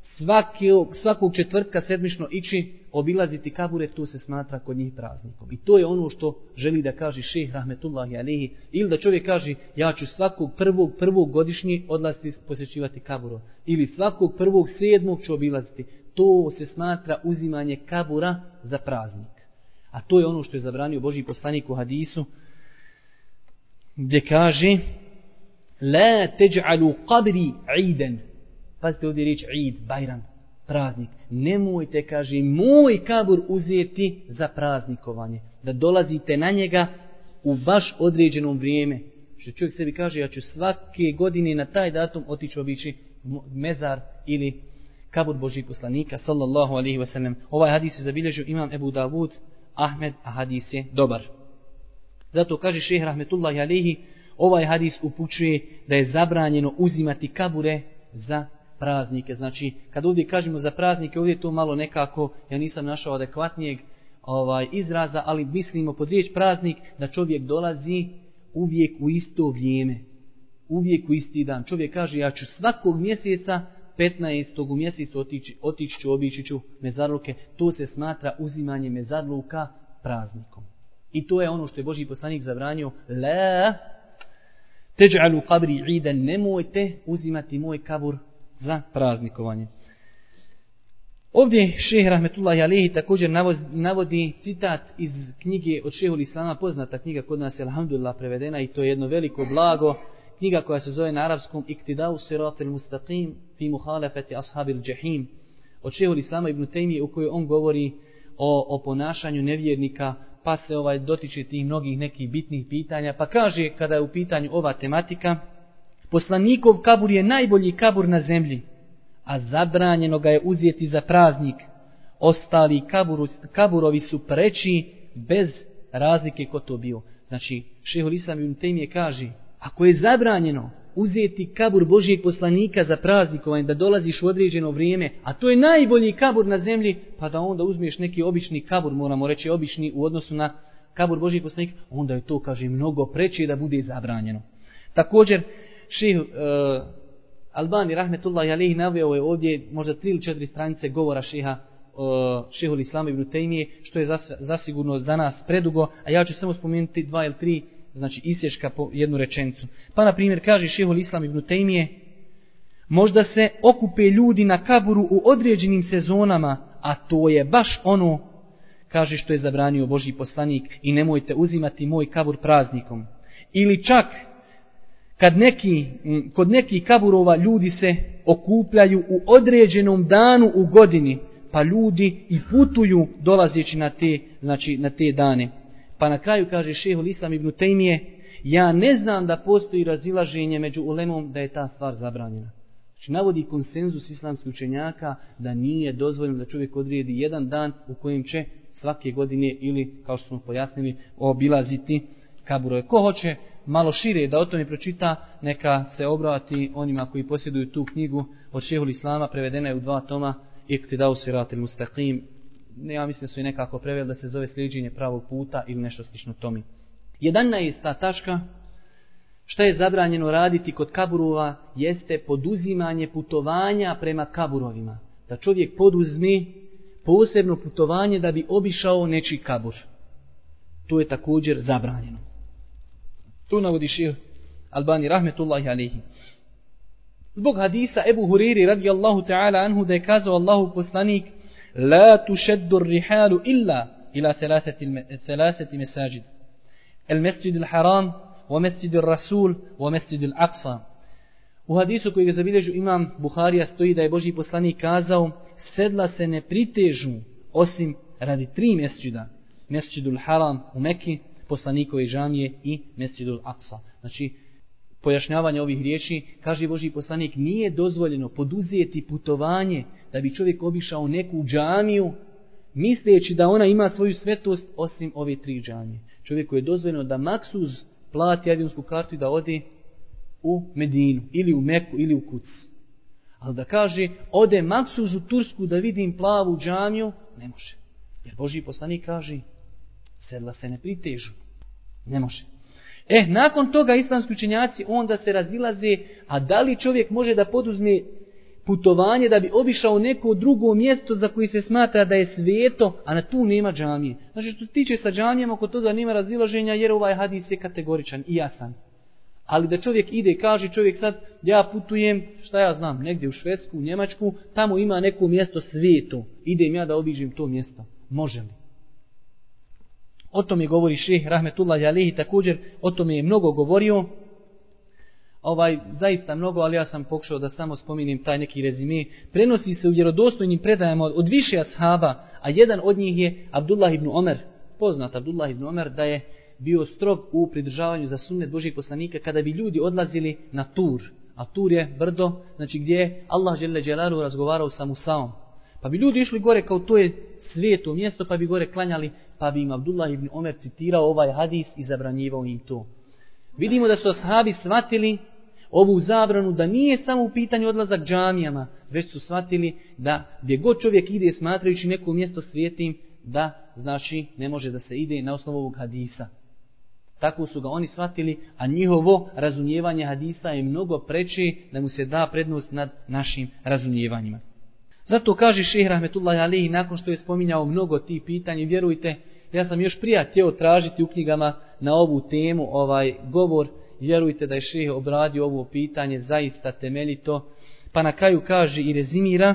Speaker 4: svakog, svakog četvrtka sedmično ići obilaziti kabure, to se smatra kod njih praznikom. I to je ono što želi da kaže šeh Rahmetullahi Alihi. Ili da čovjek kaže, ja ću svakog prvog, prvog godišnji odlaziti posjećivati kaburo. Ili svakog prvog sedmog ću obilaziti. To se smatra uzimanje kabura za praznik. A to je ono što je zabranio Boži poslanik u hadisu, gdje kaže La teđalu qabri iden. Pazite ovdje riječ id, bajran, praznik. Nemojte, kaže, moj kabur uzeti za praznikovanje. Da dolazite na njega u baš određenom vrijeme. Što čovjek sebi kaže, ja ću svake godine na taj datum otići obići mezar ili kabur Božih poslanika, sallallahu alaihi wa sallam. Ovaj hadis je zabilježio imam Ebu Davud, Ahmed, a hadis je dobar. Zato kaže šehr Rahmetullahi alaihi, ovaj hadis upućuje da je zabranjeno uzimati kabure za praznike. Znači, kad ovdje kažemo za praznike, ovdje to malo nekako, ja nisam našao adekvatnijeg ovaj izraza, ali mislimo pod riječ praznik da čovjek dolazi uvijek u isto vrijeme. Uvijek u isti dan. Čovjek kaže, ja ću svakog mjeseca 15. u mjesecu otići, otići ću, obići ću mezarluke. To se smatra uzimanje mezarluka praznikom. I to je ono što je Boži poslanik zabranio. La teđalu kabri iden, nemojte uzimati moj kabur za praznikovanje. Ovdje šeh Rahmetullahi Alehi također navodi citat iz knjige od šehu Islama, poznata knjiga kod nas je Alhamdulillah prevedena i to je jedno veliko blago, knjiga koja se zove na arapskom Iktidau siratil mustaqim fi muhalafati ashabil jahim od šehu Islama ibn Taymi u kojoj on govori o, o ponašanju nevjernika pa se ovaj dotiče tih mnogih nekih bitnih pitanja pa kaže kada je u pitanju ova tematika poslanikov kabur je najbolji kabur na zemlji a zabranjeno ga je uzeti za praznik. Ostali kaburu, kaburovi su preći bez razlike ko to bio. Znači, šehol Islam ibn Taymi kaže, ako je zabranjeno uzeti kabur Božijeg poslanika za praznikovanje, da dolaziš u određeno vrijeme, a to je najbolji kabur na zemlji, pa da onda uzmiješ neki obični kabur, moramo reći obični u odnosu na kabur Božijeg poslanika, onda je to, kaže, mnogo preće da bude zabranjeno. Također, ših uh, e, Albani rahmetullahi alejhi naveo je ovdje možda tri ili četiri stranice govora šeha e, šehol Islama ibn Tejmije, što je zasigurno za nas predugo, a ja ću samo spomenuti dva ili tri, znači isječka po jednu rečenicu. Pa na primjer kaže šehol Islam ibn Tejmije, možda se okupe ljudi na kaburu u određenim sezonama, a to je baš ono, kaže što je zabranio Boži poslanik i nemojte uzimati moj kabur praznikom. Ili čak kad neki, kod neki kaburova ljudi se okupljaju u određenom danu u godini, pa ljudi i putuju dolazeći na te, znači, na te dane. Pa na kraju kaže šehol Islam ibn Tejmije, ja ne znam da postoji razilaženje među ulemom da je ta stvar zabranjena. Znači navodi konsenzus islamskih učenjaka da nije dozvoljeno da čovjek odrijedi jedan dan u kojem će svake godine ili, kao što smo pojasnili, obilaziti kaburove. Ko hoće malo šire da o tome pročita, neka se obrati onima koji posjeduju tu knjigu od šehul Islama, prevedena je u dva toma, Iktidau siratil mustaqim. Ne, ja mislim da su i nekako preveli da se zove sliđenje pravog puta ili nešto slično tomi. 11. tačka, šta je zabranjeno raditi kod kaburova, jeste poduzimanje putovanja prema kaburovima. Da čovjek poduzmi posebno putovanje da bi obišao nečiji kabur. To je također zabranjeno. To navodi šir Albani rahmetullahi alihi. Zbog hadisa Ebu Huriri radijallahu ta'ala anhu da je kazao Allahu poslanik La tušeddu rihalu illa ila selaseti mesajid. El mesjid il haram, wa mesjid il rasul, wa mesjid il aqsa. U hadisu koji ga zabilježu imam Buharija stoji da je Boži poslanik kazao sedla se ne pritežu osim radi tri mesjida. Mesjidul haram u Mekki, poslanikove džamije i Mesjidul Aqsa. Znači, pojašnjavanje ovih riječi, kaže Boži poslanik, nije dozvoljeno poduzijeti putovanje da bi čovjek obišao neku džamiju, misleći da ona ima svoju svetost osim ove tri džamije. Čovjeku je dozvoljeno da maksuz plati avionsku kartu i da ode u Medinu, ili u Meku, ili u Kuc. Ali da kaže, ode maksuz u Tursku da vidim plavu džamiju, ne može. Jer Boži poslanik kaže, sedla se ne pritežu. Ne može. E, nakon toga islamski učenjaci onda se razilaze, a da li čovjek može da poduzme putovanje da bi obišao neko drugo mjesto za koji se smatra da je sveto, a na tu nema džamije. Znači, što se tiče sa džamijama, oko toga nema razilaženja, jer ovaj hadis je kategoričan i jasan. Ali da čovjek ide i kaže čovjek sad, ja putujem, šta ja znam, negdje u Švedsku, u Njemačku, tamo ima neko mjesto sveto, idem ja da obiđem to mjesto. Može li? O tome govori šeh Rahmetullah Jalehi također, o tome je mnogo govorio. ovaj zaista mnogo, ali ja sam pokušao da samo spominim taj neki rezime. Prenosi se u vjerodostojnim predajama od, od više ashaba, a jedan od njih je Abdullah ibn Omer, poznat Abdullah ibn Omer, da je bio strog u pridržavanju za sunnet Božih poslanika kada bi ljudi odlazili na tur. A tur je brdo, znači gdje je Allah žele dželalu razgovarao sa Musaom. Pa bi ljudi išli gore kao to je svijeto mjesto, pa bi gore klanjali, pa bi im Abdullah ibn Omer citirao ovaj hadis i zabranjivao im to. Vidimo da su ashabi shvatili ovu zabranu da nije samo u pitanju odlazak džamijama, već su shvatili da gdje god čovjek ide smatrajući neko mjesto svijetim, da znači ne može da se ide na osnovu ovog hadisa. Tako su ga oni shvatili, a njihovo razumijevanje hadisa je mnogo preče da mu se da prednost nad našim razumijevanjima. Zato kaže šehr Rahmetullah Ali, nakon što je spominjao mnogo tih pitanja, vjerujte, ja sam još prija htio tražiti u knjigama na ovu temu ovaj govor, vjerujte da je šehr obradio ovo pitanje zaista temeljito, pa na kraju kaže i rezimira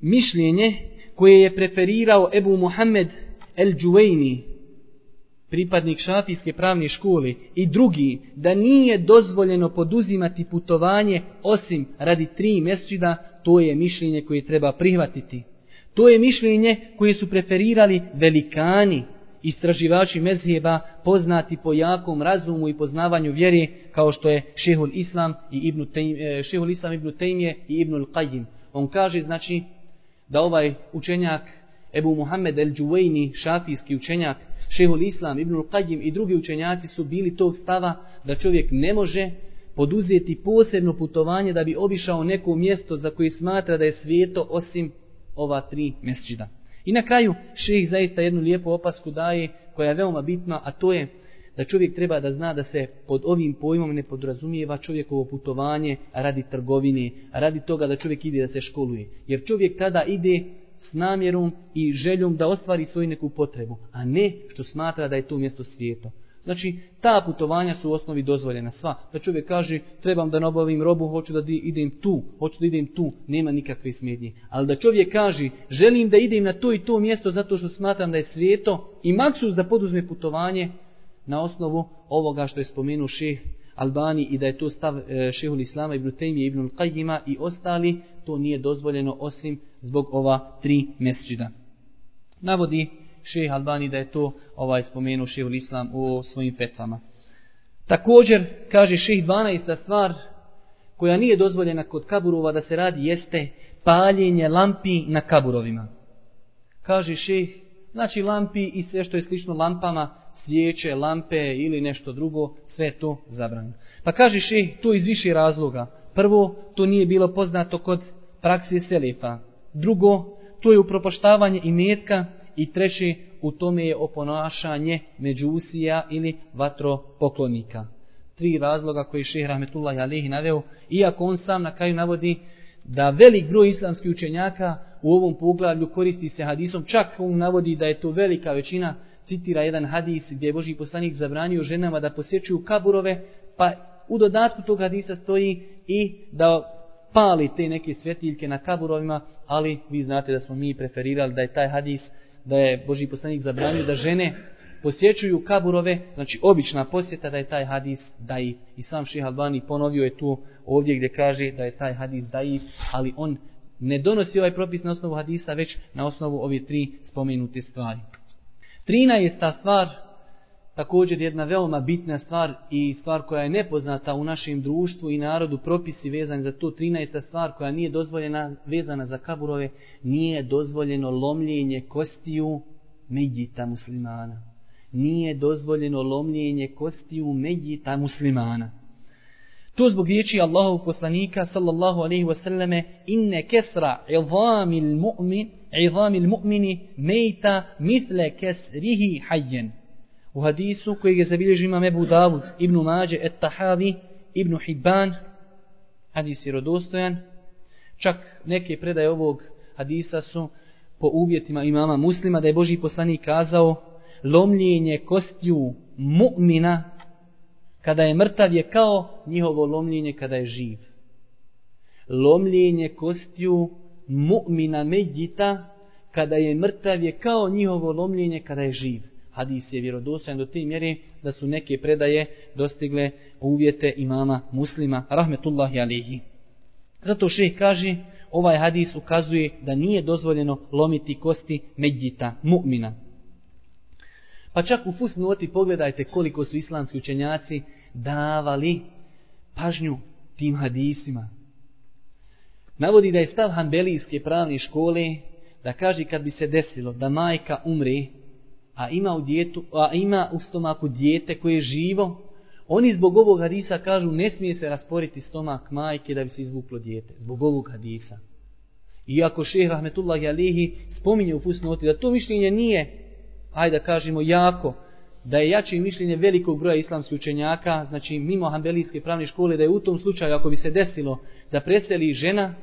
Speaker 4: mišljenje koje je preferirao Ebu Muhammed El Džuvejni, pripadnik šafijske pravne škole i drugi, da nije dozvoljeno poduzimati putovanje osim radi tri mjeseca, to je mišljenje koje treba prihvatiti. To je mišljenje koje su preferirali velikani, istraživači mezheba, poznati po jakom razumu i poznavanju vjeri, kao što je šehul Islam i Ibn Tejmije, šehul Islam Ibn Tejmije i Ibn Al-Qajim. On kaže, znači, da ovaj učenjak Ebu Muhammed el-đuvejni, šafijski učenjak, šehul Islam, Ibnul Qajim i drugi učenjaci su bili tog stava da čovjek ne može poduzeti posebno putovanje da bi obišao neko mjesto za koje smatra da je svijeto osim ova tri mesčida. I na kraju šeh zaista jednu lijepu opasku daje koja je veoma bitna, a to je da čovjek treba da zna da se pod ovim pojmom ne podrazumijeva čovjekovo putovanje radi trgovine, radi toga da čovjek ide da se školuje. Jer čovjek tada ide s namjerom i željom da ostvari svoju neku potrebu, a ne što smatra da je to mjesto svijeto. Znači, ta putovanja su u osnovi dozvoljena sva. Da čovjek kaže, trebam da nabavim robu, hoću da idem tu, hoću da idem tu, nema nikakve smjednje. Ali da čovjek kaže, želim da idem na to i to mjesto zato što smatram da je svijeto i maksus da poduzme putovanje na osnovu ovoga što je spomenuo šeh Albani i da je to stav šehu šehul Islama ibn Tejmije ibn Qajima i ostali, to nije dozvoljeno osim zbog ova tri mesđida. Navodi šeh Albani da je to ovaj spomenuo šeh Islam u svojim fetvama. Također, kaže šeh 12. stvar koja nije dozvoljena kod kaburova da se radi jeste paljenje lampi na kaburovima. Kaže šeh, znači lampi i sve što je slično lampama, svijeće, lampe ili nešto drugo, sve to zabranjeno. Pa kaže šeh, to iz više razloga. Prvo, to nije bilo poznato kod praksije selifa. Drugo, to je upropaštavanje imetka. I treći, u tome je oponašanje međusija ili vatropoklonika. Tri razloga koji šeh Rahmetullah Alehi naveo, iako on sam na kraju navodi da velik broj islamskih učenjaka u ovom poglavlju koristi se hadisom, čak on navodi da je to velika većina, citira jedan hadis gdje je Boži poslanik zabranio ženama da posjećuju kaburove, pa u dodatku tog hadisa stoji i da pali te neke svjetiljke na kaburovima, ali vi znate da smo mi preferirali da je taj hadis, da je Boži poslanik zabranio da žene posjećuju kaburove, znači obična posjeta da je taj hadis daif. I sam Ših Albani ponovio je tu ovdje gdje kaže da je taj hadis daif, ali on ne donosi ovaj propis na osnovu hadisa, već na osnovu ove tri spomenute stvari. Trina je ta stvar, također jedna veoma bitna stvar i stvar koja je nepoznata u našem društvu i narodu, propisi vezani za to. Trina je ta stvar koja nije dozvoljena, vezana za kaburove, nije dozvoljeno lomljenje kostiju medjita muslimana. Nije dozvoljeno lomljenje kostiju medjita muslimana. To zbog riječi Allahov poslanika sallallahu alejhi ve selleme inne kesra izamil mu'min izamil mu'mini meita misle kesrihi hayyan. U hadisu koji je zabilježio imam Ebu Davud, Ibn Mađe, Et Tahavi, Ibn Hibban, hadis je rodostojan. Čak neke predaje ovog hadisa su po uvjetima imama muslima da je Boži poslanik kazao lomljenje kostiju mu'mina kada je mrtav je kao njihovo lomljenje kada je živ. Lomljenje kostiju mu'mina medjita kada je mrtav je kao njihovo lomljenje kada je živ hadis je vjerodostojan do te mjere da su neke predaje dostigle uvjete imama muslima, rahmetullahi alihi. Zato šeh kaže, ovaj hadis ukazuje da nije dozvoljeno lomiti kosti medjita, mu'mina. Pa čak u fusnoti pogledajte koliko su islamski učenjaci davali pažnju tim hadisima. Navodi da je stav Hanbelijske pravne škole da kaže kad bi se desilo da majka umre, a ima u, djetu, a ima u stomaku dijete koje je živo, oni zbog ovog hadisa kažu ne smije se rasporiti stomak majke da bi se izvuklo dijete. Zbog ovog hadisa. Iako šeh Rahmetullah Jalihi spominje u fusnoti da to mišljenje nije, ajde da kažemo, jako, da je jače mišljenje velikog broja islamskih učenjaka, znači mimo Hanbelijske pravne škole, da je u tom slučaju ako bi se desilo da preseli žena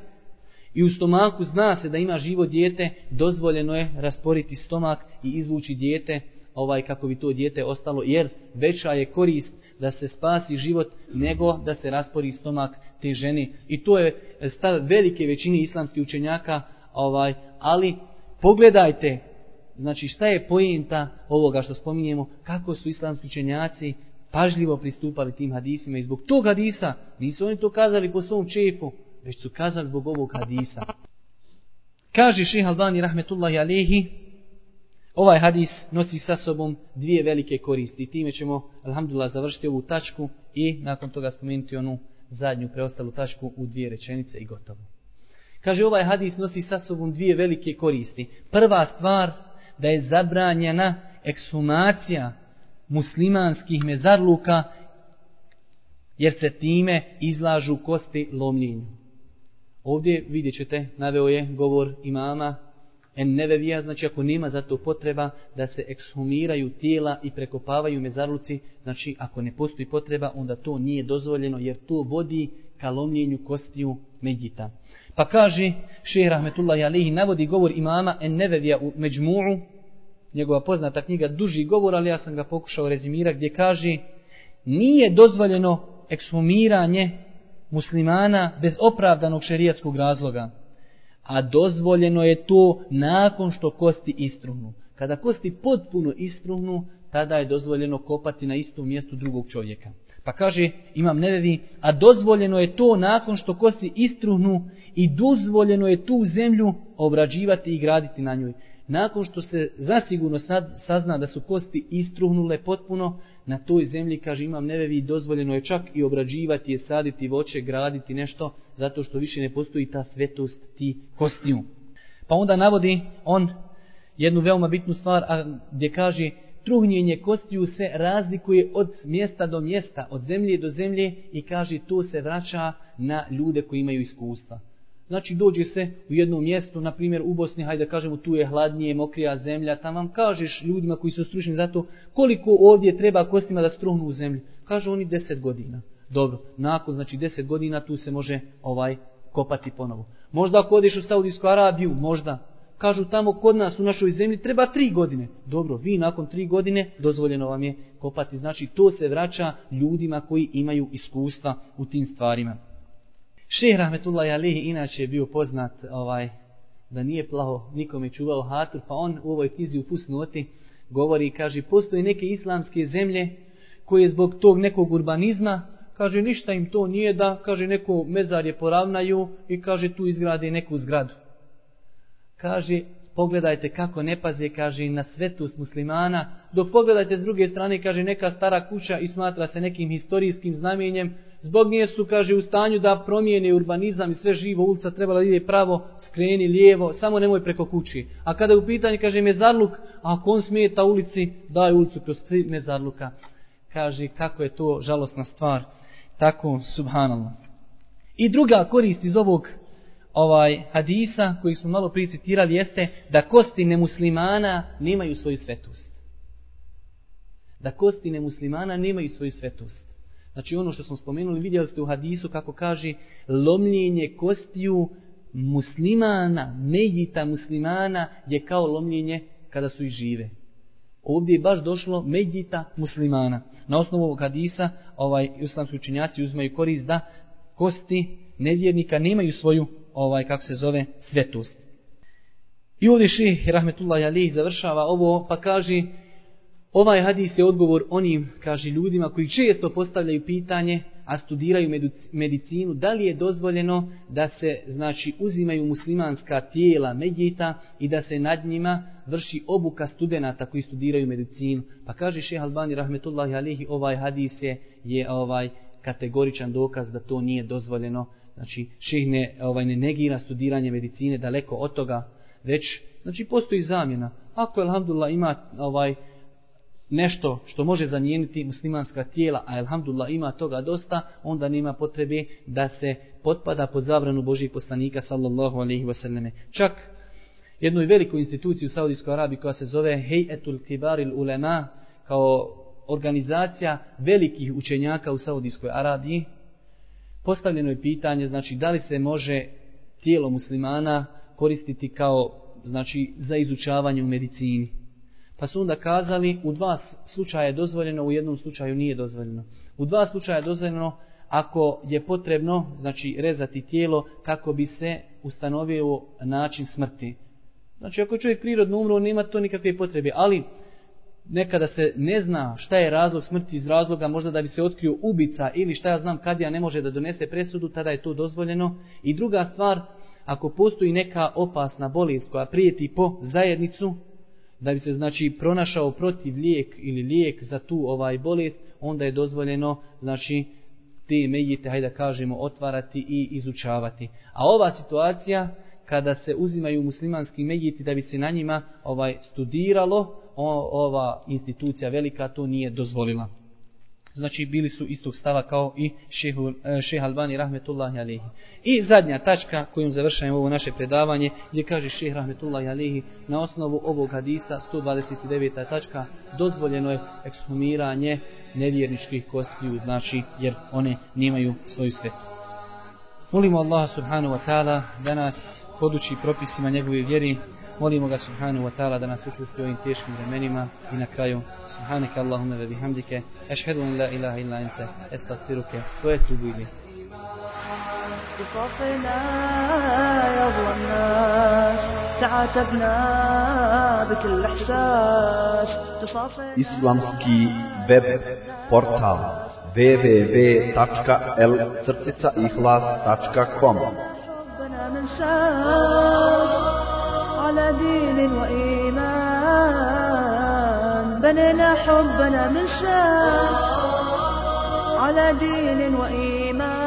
Speaker 4: i u stomaku zna se da ima živo dijete, dozvoljeno je rasporiti stomak i izvući dijete ovaj kako bi to dijete ostalo, jer veća je korist da se spasi život nego da se raspori stomak te žene. I to je stav velike većine islamskih učenjaka, ovaj, ali pogledajte Znači šta je pojenta ovoga što spominjemo, kako su islamski učenjaci pažljivo pristupali tim hadisima i zbog tog hadisa nisu oni to kazali po svom čefu, već su kazali zbog ovog hadisa. Kaže šeha Albani rahmetullahi alehi, ovaj hadis nosi sa sobom dvije velike koristi. Time ćemo, alhamdulillah, završiti ovu tačku i nakon toga spomenuti onu zadnju preostalu tačku u dvije rečenice i gotovo. Kaže ovaj hadis nosi sa sobom dvije velike koristi. Prva stvar, da je zabranjena ekshumacija muslimanskih mezarluka jer se time izlažu kosti lomljenju. Ovdje vidjet ćete, naveo je govor imama en nevevija, znači ako nema za to potreba da se ekshumiraju tijela i prekopavaju mezarluci, znači ako ne postoji potreba, onda to nije dozvoljeno jer to vodi ka lomljenju kostiju medjita. Pa kaže, šehr Rahmetullahi Alihi navodi govor imama en nevevija u Međmu'u, njegova poznata knjiga, duži govor, ali ja sam ga pokušao rezimirati, gdje kaže, nije dozvoljeno ekshumiranje muslimana bez opravdanog šerijatskog razloga. A dozvoljeno je to nakon što kosti istruhnu. Kada kosti potpuno istruhnu, tada je dozvoljeno kopati na istom mjestu drugog čovjeka. Pa kaže, imam nevevi, a dozvoljeno je to nakon što kosti istruhnu i dozvoljeno je tu zemlju obrađivati i graditi na njoj. Nakon što se zasigurno sazna da su kosti istruhnule potpuno, na toj zemlji, kaže, imam nevevi, dozvoljeno je čak i obrađivati je, saditi voće, graditi nešto, zato što više ne postoji ta svetost ti kostiju. Pa onda navodi on jednu veoma bitnu stvar, a gdje kaže, truhnjenje kostiju se razlikuje od mjesta do mjesta, od zemlje do zemlje i kaže, to se vraća na ljude koji imaju iskustva. Znači dođe se u jedno mjesto, na primjer u Bosni, hajde da kažemo tu je hladnije, mokrija zemlja, tam vam kažeš ljudima koji su stručni za to koliko ovdje treba kostima da struhnu u zemlji. Kažu oni 10 godina. Dobro, nakon znači 10 godina tu se može ovaj kopati ponovo. Možda ako odeš u Saudijsku Arabiju, možda. Kažu tamo kod nas u našoj zemlji treba 3 godine. Dobro, vi nakon 3 godine dozvoljeno vam je kopati. Znači to se vraća ljudima koji imaju iskustva u tim stvarima. Šeh Rahmetullah Alihi inače je bio poznat ovaj da nije plaho nikome čuvao hatur, pa on u ovoj knjizi u Fusnoti govori i kaže postoje neke islamske zemlje koje zbog tog nekog urbanizma kaže ništa im to nije da kaže neko mezar je poravnaju i kaže tu izgrade neku zgradu. Kaže pogledajte kako ne paze kaže na svetost muslimana dok pogledajte s druge strane kaže neka stara kuća i smatra se nekim historijskim znamenjem zbog nje su, kaže, u stanju da promijene urbanizam i sve živo, ulica trebala da ide pravo, skreni, lijevo, samo nemoj preko kući. A kada je u pitanju, kaže, mezarluk, ako on smijeta ulici, daj ulicu kroz tri mezarluka. Kaže, kako je to žalostna stvar. Tako, subhanallah. I druga korist iz ovog ovaj hadisa, koji smo malo prije citirali, jeste da kosti nemuslimana nemaju svoju svetost. Da kosti nemuslimana nemaju svoju svetost. Znači ono što smo spomenuli, vidjeli ste u hadisu kako kaže lomljenje kostiju muslimana, medjita muslimana je kao lomljenje kada su i žive. Ovdje je baš došlo medjita muslimana. Na osnovu ovog hadisa ovaj, islamski učinjaci uzmaju korist da kosti nevjernika nemaju svoju, ovaj kako se zove, svetost. I ovdje ših, rahmetullahi alih, završava ovo pa kaže Ovaj hadis je odgovor onim, kaže ljudima koji često postavljaju pitanje, a studiraju medicinu, da li je dozvoljeno da se znači uzimaju muslimanska tijela medjita i da se nad njima vrši obuka studenata koji studiraju medicinu. Pa kaže šeha Albani rahmetullahi alihi, ovaj hadis je, je ovaj kategoričan dokaz da to nije dozvoljeno. Znači šeh ne, ovaj, ne negira studiranje medicine daleko od toga, već znači postoji zamjena. Ako alhamdulillah ima ovaj nešto što može zamijeniti muslimanska tijela, a alhamdulillah ima toga dosta, onda nema potrebe da se potpada pod zabranu Božih poslanika sallallahu alaihi wasallam. Čak jednoj velikoj instituciji u Saudijskoj Arabiji koja se zove Heyetul Kibaril Ulema kao organizacija velikih učenjaka u Saudijskoj Arabiji postavljeno je pitanje znači da li se može tijelo muslimana koristiti kao znači za izučavanje u medicini Pa su onda kazali u dva slučaja je dozvoljeno, u jednom slučaju nije dozvoljeno. U dva slučaja je dozvoljeno ako je potrebno znači rezati tijelo kako bi se ustanovio način smrti. Znači ako je čovjek prirodno umro, nema to nikakve potrebe, ali nekada se ne zna šta je razlog smrti iz razloga, možda da bi se otkrio ubica ili šta ja znam kad ja ne može da donese presudu, tada je to dozvoljeno. I druga stvar, ako postoji neka opasna bolest koja prijeti po zajednicu, da bi se znači pronašao protiv lijek ili lijek za tu ovaj bolest, onda je dozvoljeno znači te mejite, hajde da kažemo, otvarati i izučavati. A ova situacija, kada se uzimaju muslimanski mejiti da bi se na njima ovaj studiralo, o, ova institucija velika to nije dozvolila znači bili su istog stava kao i šeha eh, Albani rahmetullahi alihi. I zadnja tačka kojom završajem ovo naše predavanje gdje kaže šeha rahmetullahi alihi na osnovu ovog hadisa 129. tačka dozvoljeno je ekshumiranje nevjerničkih kostiju znači jer one nemaju svoju svetu. Molimo Allaha subhanahu wa ta'ala da nas poduči propisima njegove vjeri Molimo ga subhanahu wa ta'ala da nas učusti u ovim teškim vremenima i na kraju subhanaka Allahumma ve bihamdike ashhadu an la ilaha illa anta astaghfiruka wa atubu ilayk بصفنا يظلم الناس تعاتبنا بكل احساس
Speaker 3: islamski web portal www.l-ihlas.com
Speaker 1: ربنا من ساس على دين وإيمان. بنينا حبنا من شان. على دين وإيمان.